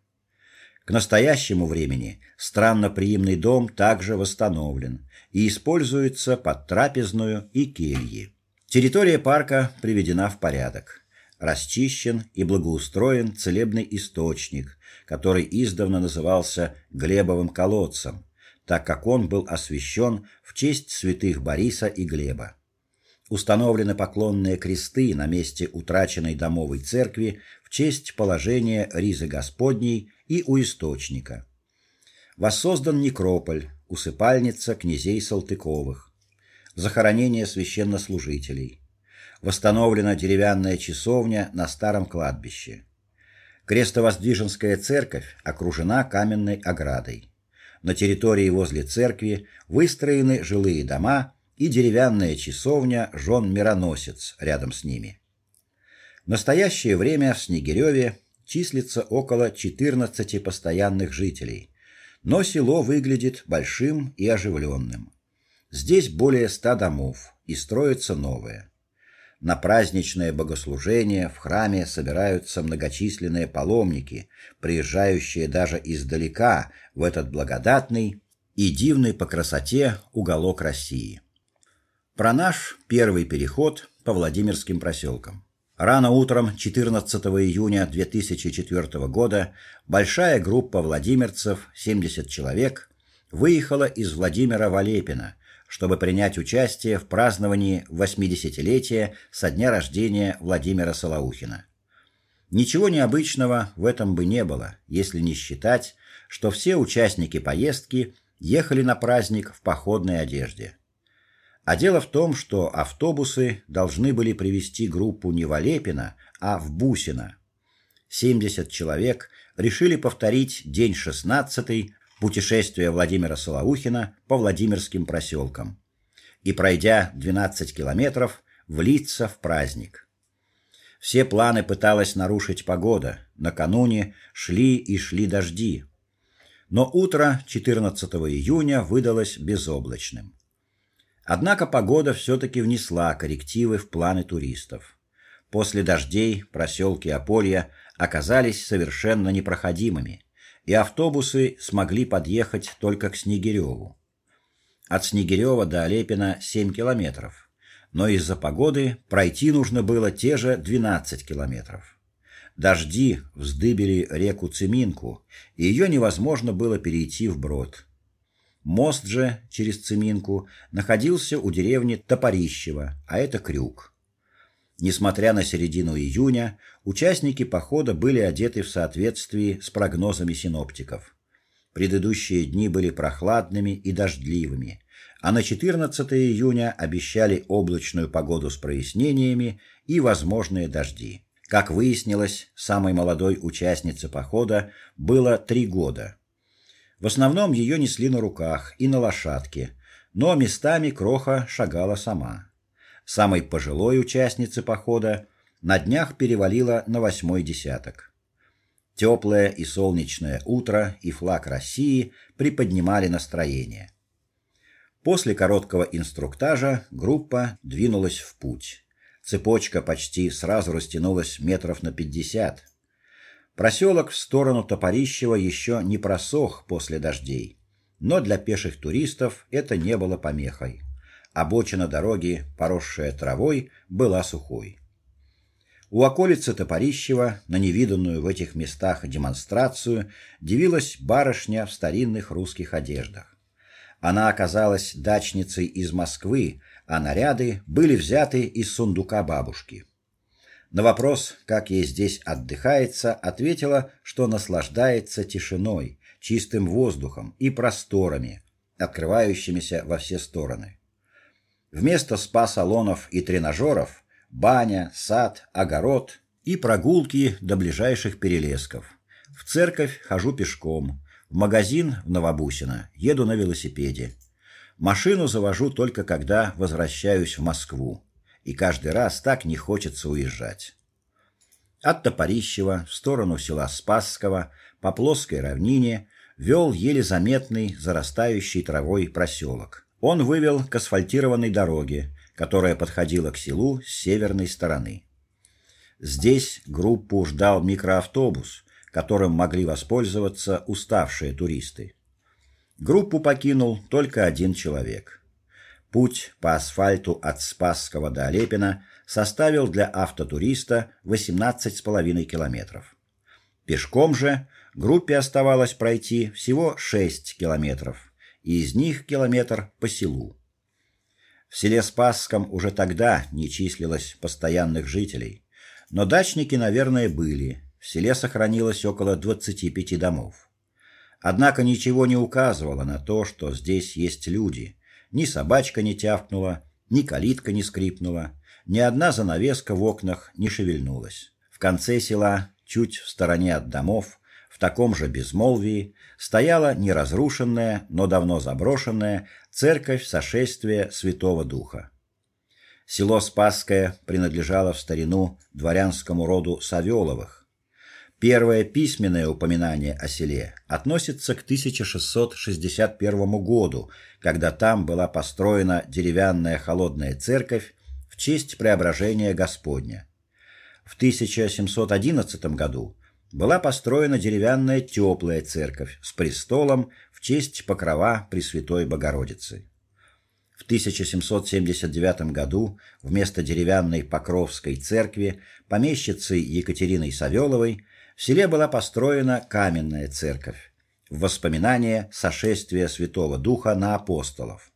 Speaker 1: К настоящему времени странноприимный дом также восстановлен и используется под трапезную и кельи. Территория парка приведена в порядок. Расчищен и благоустроен целебный источник, который издавна назывался Глебовым колодцем, так как он был освящен в честь святых Бориса и Глеба. Установлены поклонные кресты на месте утраченной домовой церкви в честь положения Ризы Господней и у источника. Воссоздан некрополь, усыпальница князей Салтыковых захоронение священнослужителей. Восстановлена деревянная часовня на старом кладбище. Крестовоздвиженская церковь окружена каменной оградой. На территории возле церкви выстроены жилые дома и деревянная часовня жен Мироносец рядом с ними. В настоящее время в Снегиреве числится около 14 постоянных жителей, но село выглядит большим и оживленным. Здесь более ста домов, и строится новое. На праздничное богослужение в храме собираются многочисленные паломники, приезжающие даже издалека в этот благодатный и дивный по красоте уголок России. Про наш первый переход по Владимирским проселкам. Рано утром 14 июня 2004 года большая группа владимирцев, 70 человек, выехала из Владимира в Олепино чтобы принять участие в праздновании 80-летия со дня рождения Владимира Солоухина. Ничего необычного в этом бы не было, если не считать, что все участники поездки ехали на праздник в походной одежде. А дело в том, что автобусы должны были привезти группу не в Олепино, а в Бусино. 70 человек решили повторить день 16 путешествие Владимира Солоухина по Владимирским проселкам и пройдя 12 километров, влиться в праздник. Все планы пыталась нарушить погода. Накануне шли и шли дожди. Но утро 14 июня выдалось безоблачным. Однако погода все таки внесла коррективы в планы туристов. После дождей проселки Аполья оказались совершенно непроходимыми и автобусы смогли подъехать только к Снегиреву. От Снегирева до Олепина 7 километров, но из-за погоды пройти нужно было те же 12 километров. Дожди вздыбили реку Цеминку, и ее невозможно было перейти вброд. Мост же через Цеминку находился у деревни Топорищево, а это Крюк. Несмотря на середину июня, участники похода были одеты в соответствии с прогнозами синоптиков. Предыдущие дни были прохладными и дождливыми, а на 14 июня обещали облачную погоду с прояснениями и возможные дожди. Как выяснилось, самой молодой участнице похода было три года. В основном ее несли на руках и на лошадке, но местами Кроха шагала сама. Самой пожилой участнице похода на днях перевалило на восьмой десяток. Теплое и солнечное утро и флаг России приподнимали настроение. После короткого инструктажа группа двинулась в путь. Цепочка почти сразу растянулась метров на пятьдесят. Проселок в сторону Топорищева еще не просох после дождей, но для пеших туристов это не было помехой. Обочина дороги, поросшая травой, была сухой. У околицы Топорищева на невиданную в этих местах демонстрацию дивилась барышня в старинных русских одеждах. Она оказалась дачницей из Москвы, а наряды были взяты из сундука бабушки. На вопрос, как ей здесь отдыхается, ответила, что наслаждается тишиной, чистым воздухом и просторами, открывающимися во все стороны. Вместо спа-салонов и тренажеров баня, сад, огород и прогулки до ближайших перелесков. В церковь хожу пешком, в магазин в Новобусино еду на велосипеде. Машину завожу только когда возвращаюсь в Москву, и каждый раз так не хочется уезжать. От Топорищева в сторону села Спасского по плоской равнине вел еле заметный зарастающий травой проселок. Он вывел к асфальтированной дороге, которая подходила к селу с северной стороны. Здесь группу ждал микроавтобус, которым могли воспользоваться уставшие туристы. Группу покинул только один человек. Путь по асфальту от Спасского до Олепина составил для автотуриста 18,5 километров. Пешком же группе оставалось пройти всего 6 километров, и из них километр по селу. В селе Спасском уже тогда не числилось постоянных жителей, но дачники, наверное, были. В селе сохранилось около 25 домов. Однако ничего не указывало на то, что здесь есть люди. Ни собачка не тявкнула, ни калитка не скрипнула, ни одна занавеска в окнах не шевельнулась. В конце села, чуть в стороне от домов, в таком же безмолвии стояла неразрушенная, но давно заброшенная церковь Сошествия Святого Духа. Село Спасское принадлежало в старину дворянскому роду Савеловых. Первое письменное упоминание о селе относится к 1661 году, когда там была построена деревянная холодная церковь в честь Преображения Господня. В 1711 году была построена деревянная теплая церковь с престолом в честь покрова Пресвятой Богородицы. В 1779 году вместо деревянной Покровской церкви помещицей Екатериной Савеловой в селе была построена каменная церковь в воспоминание сошествия Святого Духа на апостолов.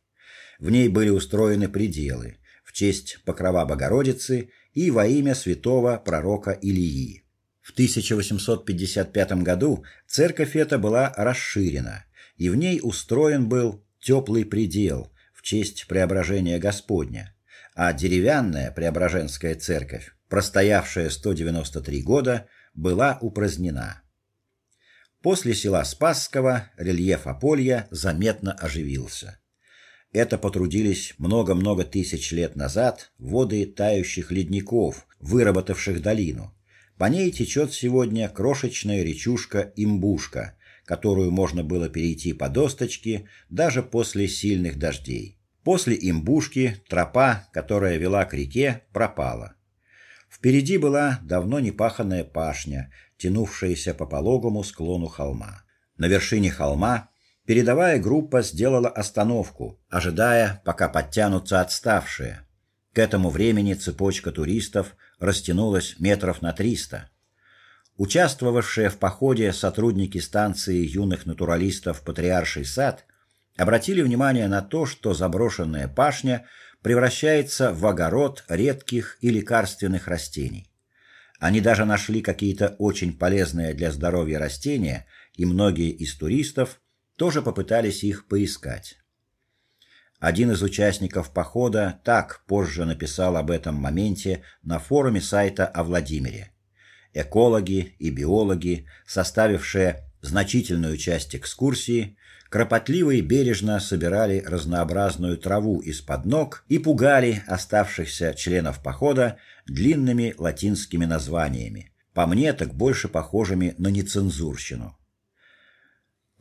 Speaker 1: В ней были устроены пределы в честь покрова Богородицы и во имя святого пророка Илии. В 1855 году церковь эта была расширена, и в ней устроен был теплый предел в честь Преображения Господня, а деревянная Преображенская церковь, простоявшая 193 года, была упразднена. После села Спасского рельеф Аполья заметно оживился. Это потрудились много-много тысяч лет назад воды тающих ледников, выработавших долину по ней течет сегодня крошечная речушка Имбушка, которую можно было перейти по досточке даже после сильных дождей. После Имбушки тропа, которая вела к реке, пропала. Впереди была давно не паханная пашня, тянувшаяся по пологому склону холма. На вершине холма Передовая группа сделала остановку, ожидая, пока подтянутся отставшие. К этому времени цепочка туристов растянулась метров на триста. Участвовавшие в походе сотрудники станции юных натуралистов Патриарший сад обратили внимание на то, что заброшенная пашня превращается в огород редких и лекарственных растений. Они даже нашли какие-то очень полезные для здоровья растения, и многие из туристов тоже попытались их поискать. Один из участников похода так позже написал об этом моменте на форуме сайта о Владимире экологи и биологи, составившие значительную часть экскурсии, кропотливо и бережно собирали разнообразную траву из-под ног и пугали оставшихся членов похода длинными латинскими названиями, по мне так больше похожими на нецензурщину.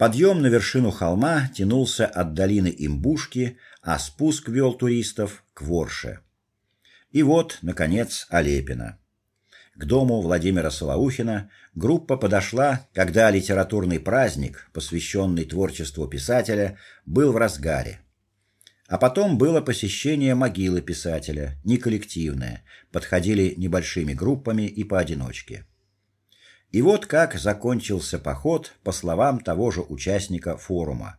Speaker 1: Подъем на вершину холма тянулся от долины Имбушки, а спуск вел туристов к Ворше. И вот, наконец, Олепино. К дому Владимира Солоухина группа подошла, когда литературный праздник, посвященный творчеству писателя, был в разгаре. А потом было посещение могилы писателя, не коллективное, подходили небольшими группами и поодиночке. И вот как закончился поход, по словам того же участника форума.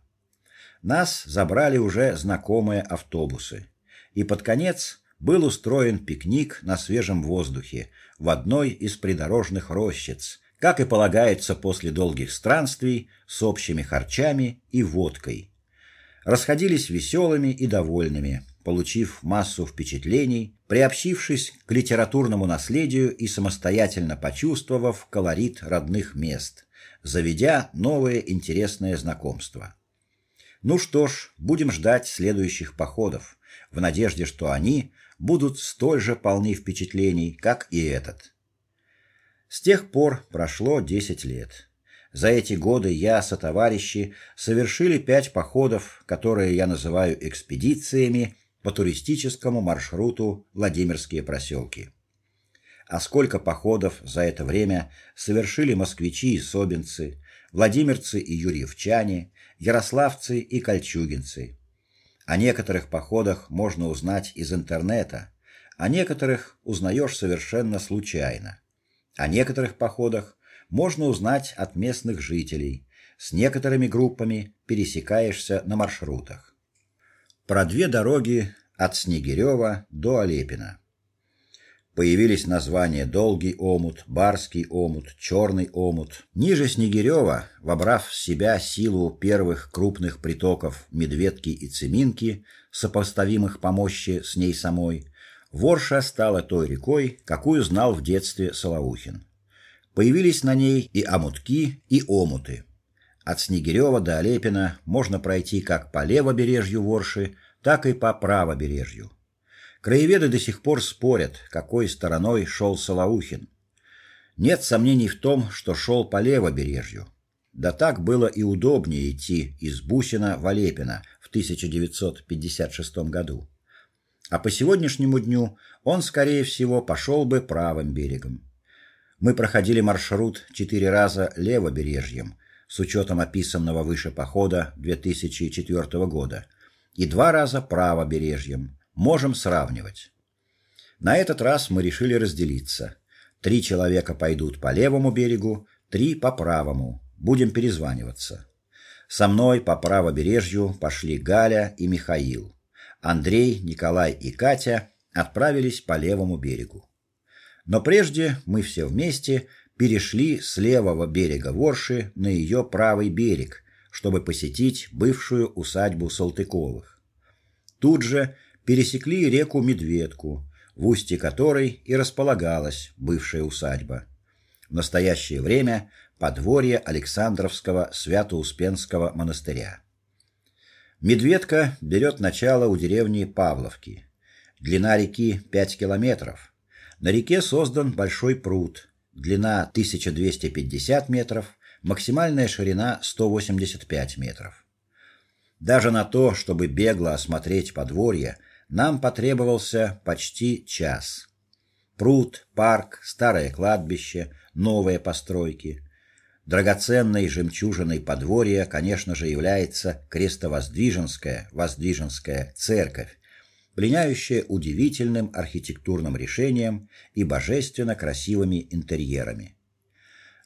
Speaker 1: Нас забрали уже знакомые автобусы, и под конец был устроен пикник на свежем воздухе в одной из придорожных рощиц, как и полагается после долгих странствий, с общими харчами и водкой. Расходились веселыми и довольными, получив массу впечатлений, приобщившись к литературному наследию и самостоятельно почувствовав колорит родных мест, заведя новые интересные знакомства. Ну что ж, будем ждать следующих походов, в надежде, что они будут столь же полны впечатлений, как и этот. С тех пор прошло 10 лет. За эти годы я со товарищи совершили пять походов, которые я называю экспедициями по туристическому маршруту Владимирские проселки. А сколько походов за это время совершили москвичи и собинцы, владимирцы и юрьевчане, ярославцы и кольчугинцы. О некоторых походах можно узнать из интернета, о некоторых узнаешь совершенно случайно. О некоторых походах можно узнать от местных жителей. С некоторыми группами пересекаешься на маршрутах. Про две дороги от Снегирева до Олепина. Появились названия Долгий омут, Барский омут, Черный омут. Ниже Снегирева, вобрав в себя силу первых крупных притоков Медведки и Цеминки, сопоставимых по мощи с ней самой, Ворша стала той рекой, какую знал в детстве Солоухин. Появились на ней и омутки, и омуты. От Снегирева до Олепина можно пройти как по левобережью Ворши, так и по правобережью. Краеведы до сих пор спорят, какой стороной шел Солоухин. Нет сомнений в том, что шел по левобережью. Да так было и удобнее идти из Бусина в Олепино в 1956 году. А по сегодняшнему дню он, скорее всего, пошел бы правым берегом. Мы проходили маршрут четыре раза левобережьем, с учетом описанного выше похода 2004 года, и два раза правобережьем, Можем сравнивать. На этот раз мы решили разделиться. Три человека пойдут по левому берегу, три по правому. Будем перезваниваться. Со мной по правобережью пошли Галя и Михаил. Андрей, Николай и Катя отправились по левому берегу. Но прежде мы все вместе перешли с левого берега Ворши на ее правый берег, чтобы посетить бывшую усадьбу Салтыковых. Тут же пересекли реку Медведку, в устье которой и располагалась бывшая усадьба. В настоящее время подворье Александровского Свято-Успенского монастыря. Медведка берет начало у деревни Павловки. Длина реки 5 километров. На реке создан большой пруд. Длина 1250 метров, максимальная ширина 185 метров. Даже на то, чтобы бегло осмотреть подворье, нам потребовался почти час. Пруд, парк, старое кладбище, новые постройки. Драгоценной жемчужиной подворья, конечно же, является Крестовоздвиженская Воздвиженская церковь, пленяющая удивительным архитектурным решением и божественно красивыми интерьерами.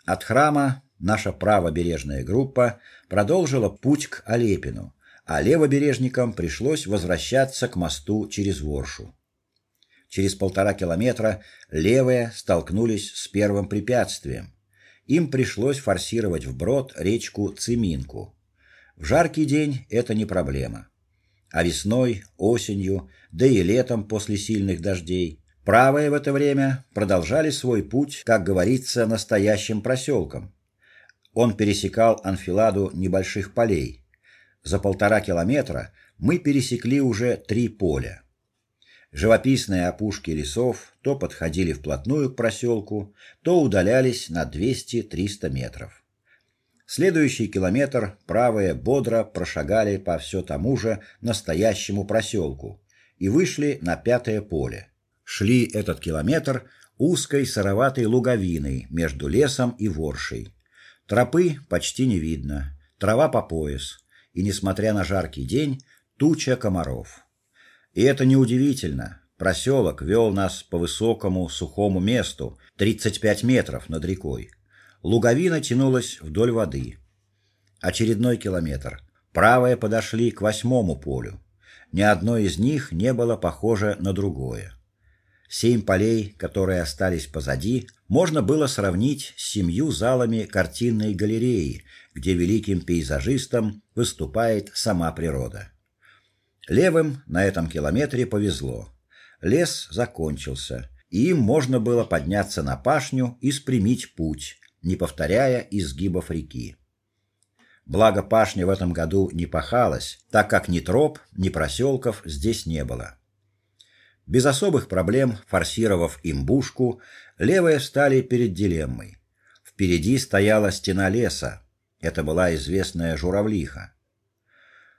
Speaker 1: От храма наша правобережная группа продолжила путь к Алепину, а левобережникам пришлось возвращаться к мосту через Воршу. Через полтора километра левые столкнулись с первым препятствием. Им пришлось форсировать вброд речку Циминку. В жаркий день это не проблема. А весной, осенью, да и летом после сильных дождей правые в это время продолжали свой путь, как говорится, настоящим проселком. Он пересекал анфиладу небольших полей. За полтора километра мы пересекли уже три поля. Живописные опушки лесов то подходили вплотную к проселку, то удалялись на 200-300 метров. Следующий километр правые бодро прошагали по все тому же настоящему проселку и вышли на пятое поле. Шли этот километр узкой сыроватой луговиной между лесом и воршей. Тропы почти не видно, трава по пояс, и несмотря на жаркий день, туча комаров. И это неудивительно. Проселок вел нас по высокому сухому месту, 35 метров над рекой. Луговина тянулась вдоль воды. Очередной километр. Правые подошли к восьмому полю. Ни одно из них не было похоже на другое. Семь полей, которые остались позади, можно было сравнить с семью залами картинной галереи, где великим пейзажистом выступает сама природа. Левым на этом километре повезло. Лес закончился, и им можно было подняться на пашню и спрямить путь, не повторяя изгибов реки. Благо пашня в этом году не пахалась, так как ни троп, ни проселков здесь не было. Без особых проблем, форсировав имбушку, левые встали перед дилеммой. Впереди стояла стена леса. Это была известная журавлиха.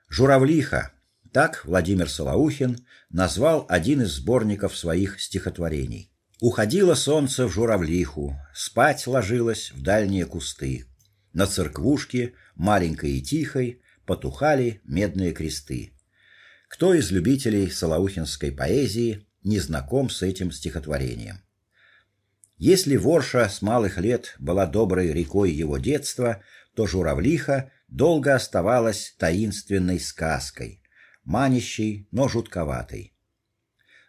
Speaker 1: Журавлиха так Владимир Солоухин назвал один из сборников своих стихотворений. Уходило солнце в журавлиху, спать ложилось в дальние кусты. На церквушке, маленькой и тихой, потухали медные кресты. Кто из любителей солоухинской поэзии не знаком с этим стихотворением? Если Ворша с малых лет была доброй рекой его детства, то Журавлиха долго оставалась таинственной сказкой, манящий, но жутковатый.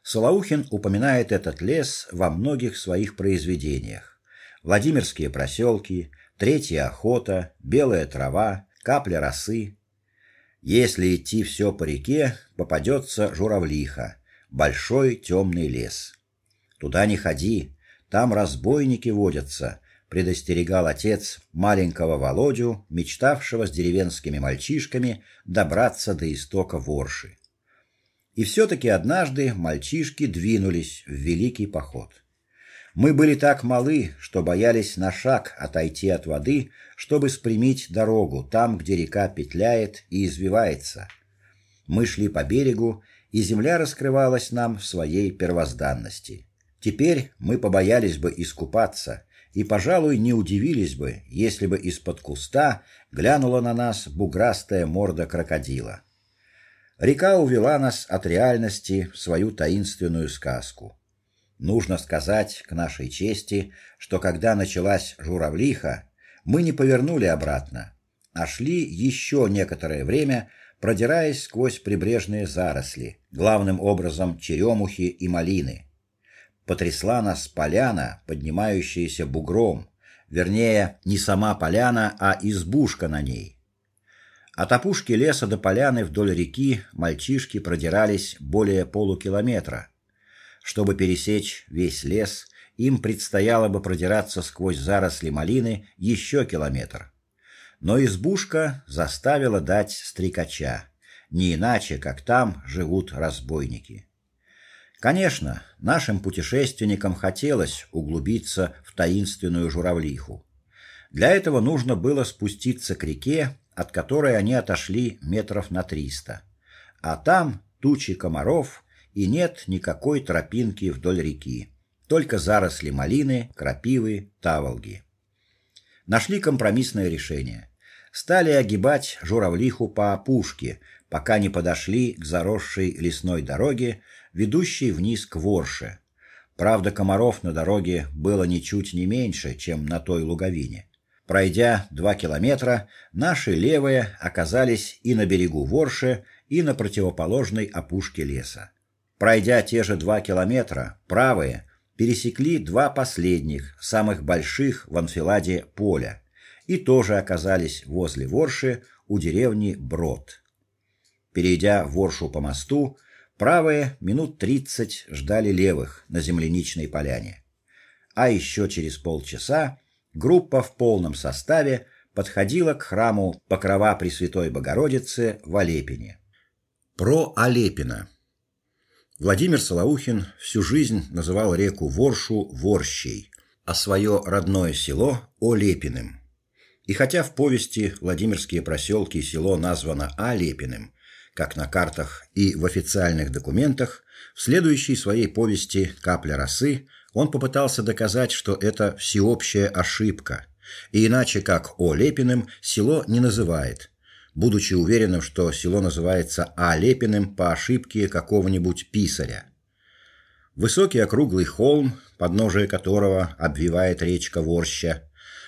Speaker 1: Солоухин упоминает этот лес во многих своих произведениях. Владимирские проселки, Третья охота, Белая трава, Капля росы. Если идти все по реке, попадется журавлиха, большой темный лес. Туда не ходи, там разбойники водятся, предостерегал отец маленького Володю, мечтавшего с деревенскими мальчишками добраться до истока Ворши. И все таки однажды мальчишки двинулись в великий поход. Мы были так малы, что боялись на шаг отойти от воды, чтобы спрямить дорогу там, где река петляет и извивается. Мы шли по берегу, и земля раскрывалась нам в своей первозданности. Теперь мы побоялись бы искупаться и, пожалуй, не удивились бы, если бы из-под куста глянула на нас буграстая морда крокодила. Река увела нас от реальности в свою таинственную сказку. Нужно сказать к нашей чести, что когда началась журавлиха, мы не повернули обратно, а шли еще некоторое время, продираясь сквозь прибрежные заросли, главным образом черемухи и малины потрясла нас поляна, поднимающаяся бугром, вернее, не сама поляна, а избушка на ней. От опушки леса до поляны вдоль реки мальчишки продирались более полукилометра. Чтобы пересечь весь лес, им предстояло бы продираться сквозь заросли малины еще километр. Но избушка заставила дать стрекача, не иначе, как там живут разбойники. Конечно, нашим путешественникам хотелось углубиться в таинственную журавлиху. Для этого нужно было спуститься к реке, от которой они отошли метров на триста. А там тучи комаров и нет никакой тропинки вдоль реки, только заросли малины, крапивы, таволги. нашли компромиссное решение. Стали огибать журавлиху по опушке, пока не подошли к заросшей лесной дороге, ведущей вниз к Ворше. Правда, комаров на дороге было ничуть не меньше, чем на той луговине. Пройдя два километра, наши левые оказались и на берегу Ворше, и на противоположной опушке леса. Пройдя те же два километра, правые пересекли два последних, самых больших в анфиладе поля и тоже оказались возле Ворши у деревни Брод. Перейдя Воршу по мосту, правые минут тридцать ждали левых на земляничной поляне. А еще через полчаса группа в полном составе подходила к храму Покрова Пресвятой Богородицы в Олепине. Про Олепино. Владимир Солоухин всю жизнь называл реку Воршу Ворщей, а свое родное село Олепиным. И хотя в повести Владимирские проселки и село названо Олепиным, как на картах и в официальных документах, в следующей своей повести Капля росы он попытался доказать, что это всеобщая ошибка, и иначе как Олепиным село не называет, будучи уверенным, что село называется Алепиным по ошибке какого-нибудь писаря. Высокий округлый холм, подножие которого обвивает речка Ворща,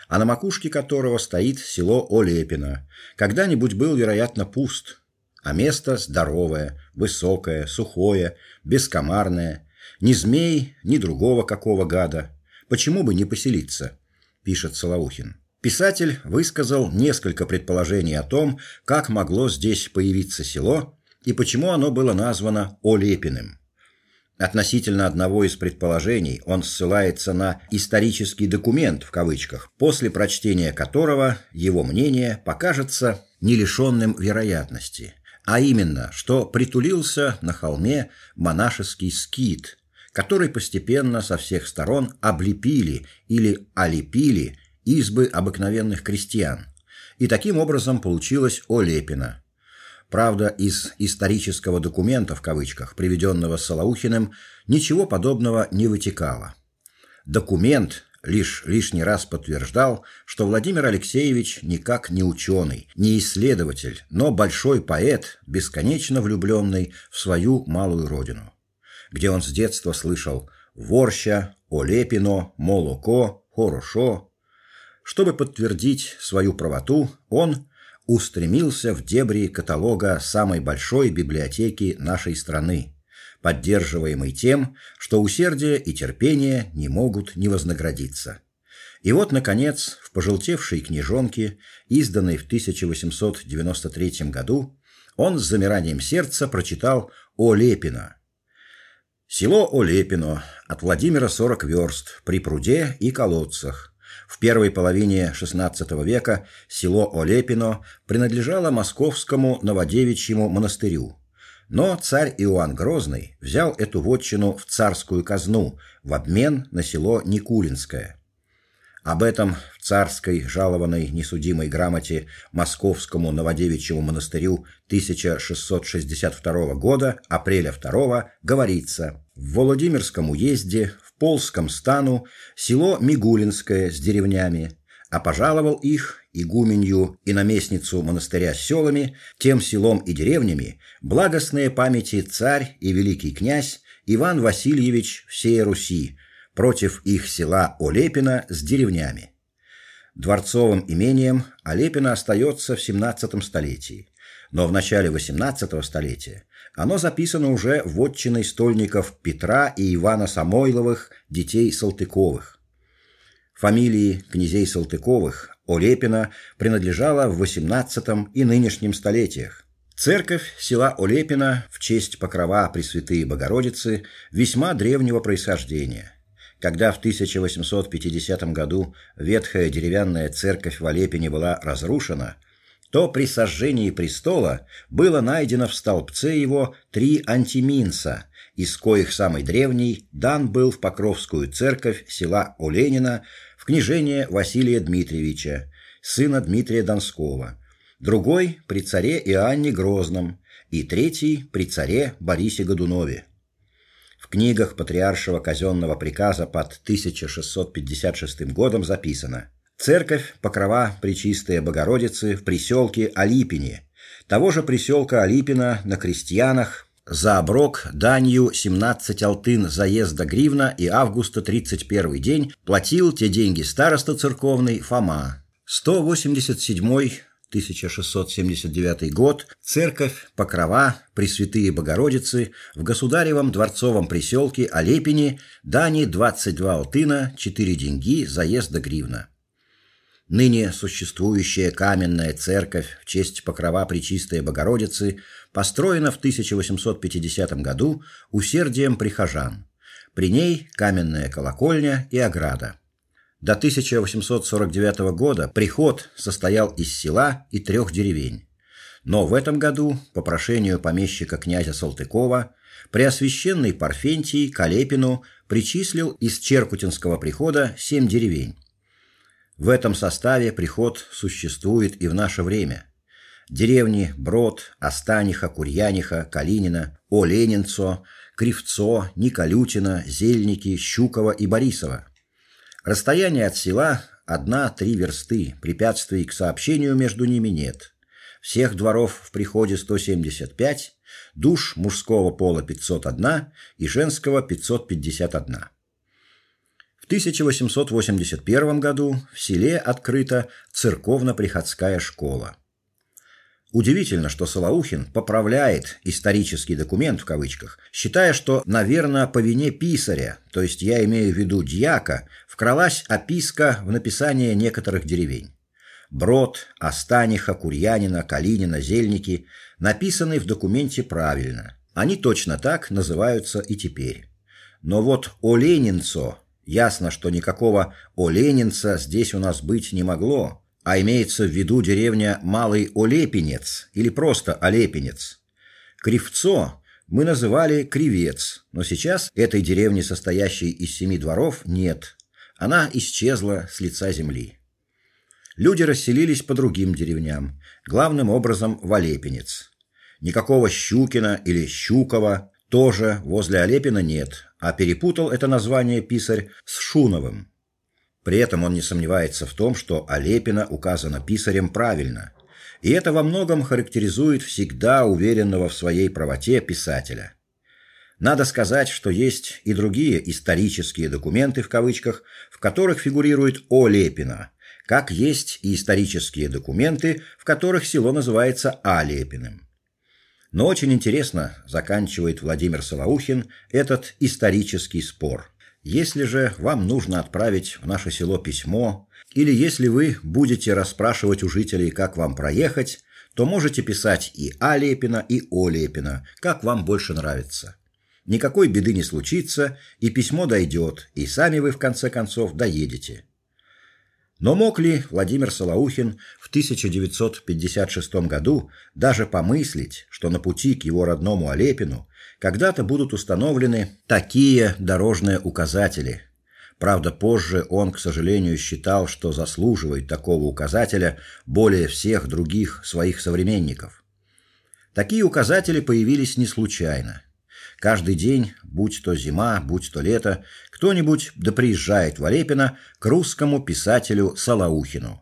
Speaker 1: а на макушке которого стоит село Олепино, когда-нибудь был, вероятно, пуст, а место здоровое, высокое, сухое, бескомарное, ни змей, ни другого какого гада. Почему бы не поселиться, пишет Солоухин. Писатель высказал несколько предположений о том, как могло здесь появиться село и почему оно было названо Олепиным. Относительно одного из предположений он ссылается на исторический документ в кавычках, после прочтения которого его мнение покажется не лишенным вероятности, а именно, что притулился на холме монашеский скит, который постепенно со всех сторон облепили или олепили избы обыкновенных крестьян. И таким образом получилось Олепино. Правда, из исторического документа в кавычках, приведенного Солоухиным, ничего подобного не вытекало. Документ лишь лишний раз подтверждал, что Владимир Алексеевич никак не ученый, не исследователь, но большой поэт, бесконечно влюбленный в свою малую родину, где он с детства слышал ворща, олепино, молоко, хорошо, чтобы подтвердить свою правоту, он устремился в дебри каталога самой большой библиотеки нашей страны, поддерживаемой тем, что усердие и терпение не могут не вознаградиться. И вот наконец, в пожелтевшей книжонке, изданной в 1893 году, он с замиранием сердца прочитал о Лепино. Село Олепино от Владимира 40 верст при пруде и колодцах. В первой половине XVI века село Олепино принадлежало московскому Новодевичьему монастырю. Но царь Иоанн Грозный взял эту вотчину в царскую казну в обмен на село Никулинское. Об этом в царской жалованной несудимой грамоте Московскому Новодевичьему монастырю 1662 года, апреля 2 говорится: в Владимирском уезде Полском стану село Мигулинское с деревнями, а пожаловал их игуменью и наместницу монастыря с селами, тем селом и деревнями, благостные памяти царь и великий князь Иван Васильевич всей Руси против их села Олепино с деревнями. Дворцовым имением Олепино остается в XVII столетии, но в начале XVIII столетия оно записано уже в вотчиной стольников Петра и Ивана Самойловых, детей Салтыковых. Фамилии князей Салтыковых Олепина принадлежала в XVIII и нынешнем столетиях. Церковь села Олепина в честь покрова Пресвятой Богородицы весьма древнего происхождения. Когда в 1850 году ветхая деревянная церковь в Олепине была разрушена, то при сожжении престола было найдено в столбце его три антиминса, из коих самый древний дан был в Покровскую церковь села Оленина княжение Василия Дмитриевича, сына Дмитрия Донского, другой при царе Иоанне Грозном и третий при царе Борисе Годунове. В книгах патриаршего казенного приказа под 1656 годом записано: Церковь Покрова Пречистой Богородицы в приселке Алипине, того же приселка Алипина на крестьянах за оброк данью 17 алтын заезда гривна и августа 31 день платил те деньги староста церковный Фома. 187 1679 год церковь Покрова Пресвятые Богородицы в государевом дворцовом приселке Алепине дани 22 алтына, 4 деньги заезда гривна. Ныне существующая каменная церковь в честь Покрова Пречистой Богородицы построена в 1850 году усердием прихожан. При ней каменная колокольня и ограда. До 1849 года приход состоял из села и трех деревень. Но в этом году, по прошению помещика князя Салтыкова, Преосвященный Парфентий Калепину причислил из Черкутинского прихода семь деревень. В этом составе приход существует и в наше время. Деревни Брод, Останиха, Курьяниха, Калинина, Оленинцо, Кривцо, Николютина, Зельники, Щуково и Борисово. Расстояние от села одна-три версты, препятствий к сообщению между ними нет. Всех дворов в приходе 175, душ мужского пола 501 и женского 551. 1881 году в селе открыта церковно-приходская школа. Удивительно, что Солоухин поправляет исторический документ в кавычках, считая, что, наверное, по вине писаря, то есть я имею в виду дьяка, вкралась описка в написание некоторых деревень. Брод, Останиха, Курьянина, Калинина, Зельники написаны в документе правильно. Они точно так называются и теперь. Но вот Оленинцо Ясно, что никакого Оленинца здесь у нас быть не могло, а имеется в виду деревня Малый Олепинец или просто Олепинец. Кривцо мы называли Кривец, но сейчас этой деревни, состоящей из семи дворов, нет. Она исчезла с лица земли. Люди расселились по другим деревням, главным образом в Олепинец. Никакого Щукина или Щукова тоже возле Олепина нет, а перепутал это название писарь с Шуновым. При этом он не сомневается в том, что Олепина указано писарем правильно, и это во многом характеризует всегда уверенного в своей правоте писателя. Надо сказать, что есть и другие исторические документы в кавычках, в которых фигурирует Олепина, как есть и исторические документы, в которых село называется Алепиным. Но очень интересно заканчивает Владимир Солоухин этот исторический спор. Если же вам нужно отправить в наше село письмо, или если вы будете расспрашивать у жителей, как вам проехать, то можете писать и А и О как вам больше нравится. Никакой беды не случится, и письмо дойдет, и сами вы в конце концов доедете. Но мог ли Владимир Солоухин в 1956 году даже помыслить, что на пути к его родному Олепину когда-то будут установлены такие дорожные указатели? Правда, позже он, к сожалению, считал, что заслуживает такого указателя более всех других своих современников. Такие указатели появились не случайно. Каждый день, будь то зима, будь то лето, кто-нибудь да приезжает в Олепино к русскому писателю Солоухину.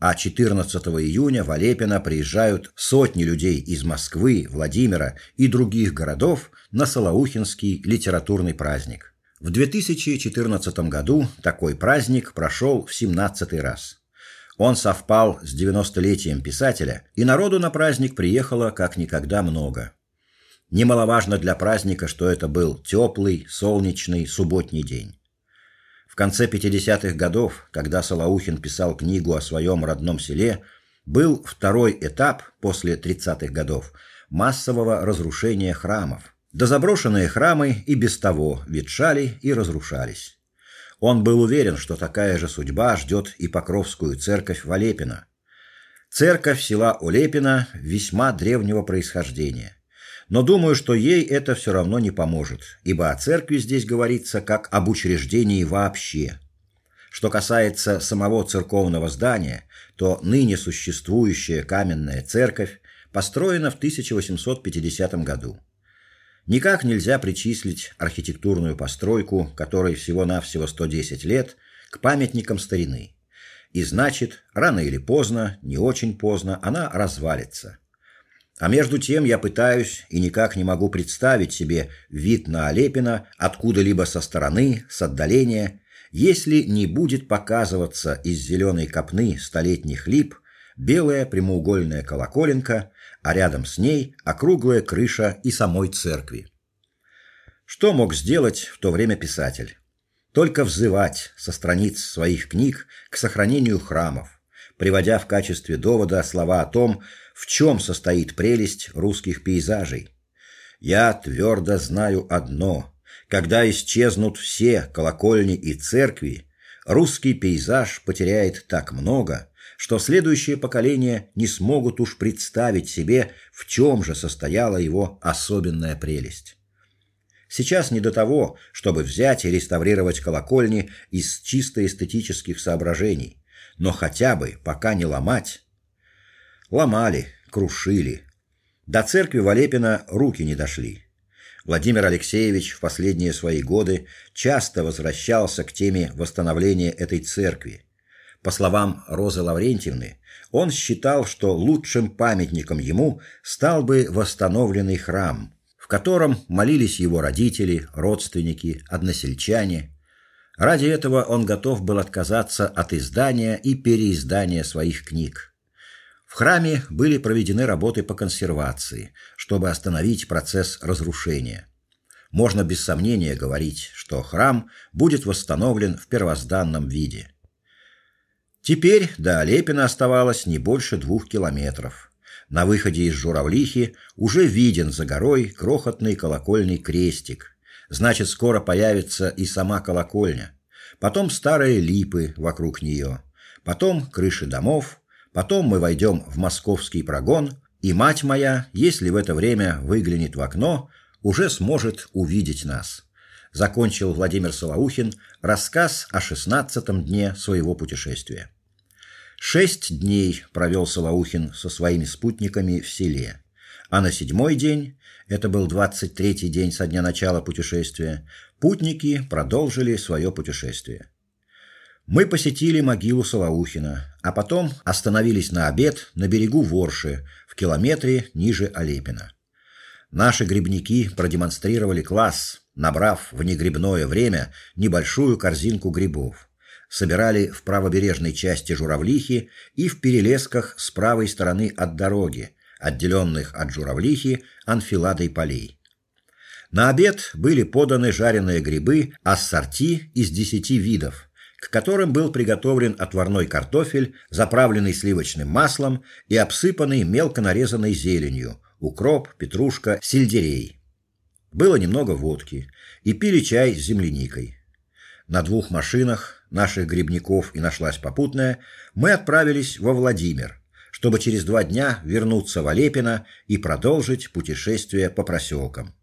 Speaker 1: А 14 июня в Олепино приезжают сотни людей из Москвы, Владимира и других городов на Солоухинский литературный праздник. В 2014 году такой праздник прошел в 17 раз. Он совпал с 90-летием писателя, и народу на праздник приехало как никогда много. Немаловажно для праздника, что это был теплый, солнечный субботний день. В конце 50-х годов, когда Солоухин писал книгу о своем родном селе, был второй этап после 30-х годов массового разрушения храмов. Да заброшенные храмы и без того ветшали и разрушались. Он был уверен, что такая же судьба ждет и Покровскую церковь в Олепино. Церковь села Олепино весьма древнего происхождения. Но думаю, что ей это все равно не поможет, ибо о церкви здесь говорится как об учреждении вообще. Что касается самого церковного здания, то ныне существующая каменная церковь построена в 1850 году. Никак нельзя причислить архитектурную постройку, которой всего-навсего 110 лет, к памятникам старины. и значит, рано или поздно, не очень поздно, она развалится. А между тем я пытаюсь и никак не могу представить себе вид на Олепино откуда-либо со стороны, с отдаления, если не будет показываться из зеленой копны столетних лип белая прямоугольная колоколенка, а рядом с ней округлая крыша и самой церкви. Что мог сделать в то время писатель? Только взывать со страниц своих книг к сохранению храмов, приводя в качестве довода слова о том, в чем состоит прелесть русских пейзажей. Я твердо знаю одно: когда исчезнут все колокольни и церкви, русский пейзаж потеряет так много, что следующие поколения не смогут уж представить себе, в чем же состояла его особенная прелесть. Сейчас не до того, чтобы взять и реставрировать колокольни из чисто эстетических соображений, но хотя бы пока не ломать. Ломали, крушили. До церкви Валепина руки не дошли. Владимир Алексеевич в последние свои годы часто возвращался к теме восстановления этой церкви по словам Розы Лаврентьевны, он считал, что лучшим памятником ему стал бы восстановленный храм, в котором молились его родители, родственники, односельчане. Ради этого он готов был отказаться от издания и переиздания своих книг. В храме были проведены работы по консервации, чтобы остановить процесс разрушения. Можно без сомнения говорить, что храм будет восстановлен в первозданном виде. Теперь до Олепина оставалось не больше двух километров. На выходе из Журавлихи уже виден за горой крохотный колокольный крестик. Значит, скоро появится и сама колокольня. Потом старые липы вокруг нее. Потом крыши домов. Потом мы войдем в московский прогон, и мать моя, если в это время выглянет в окно, уже сможет увидеть нас. Закончил Владимир Солоухин рассказ о шестнадцатом дне своего путешествия. Шесть дней провел Солоухин со своими спутниками в селе. А на седьмой день, это был двадцать третий день со дня начала путешествия, путники продолжили свое путешествие. Мы посетили могилу Солоухина, а потом остановились на обед на берегу Ворши, в километре ниже Олепина. Наши грибники продемонстрировали класс, набрав в негрибное время небольшую корзинку грибов. Собирали в правобережной части Журавлихи и в перелесках с правой стороны от дороги, отделенных от Журавлихи анфиладой полей. На обед были поданы жареные грибы ассорти из десяти видов, к которым был приготовлен отварной картофель, заправленный сливочным маслом и обсыпанный мелко нарезанной зеленью: укроп, петрушка, сельдерей. Было немного водки, и пили чай с земляникой. На двух машинах наших грибников и нашлась попутная, мы отправились во Владимир, чтобы через два дня вернуться в Олепино и продолжить путешествие по проселкам.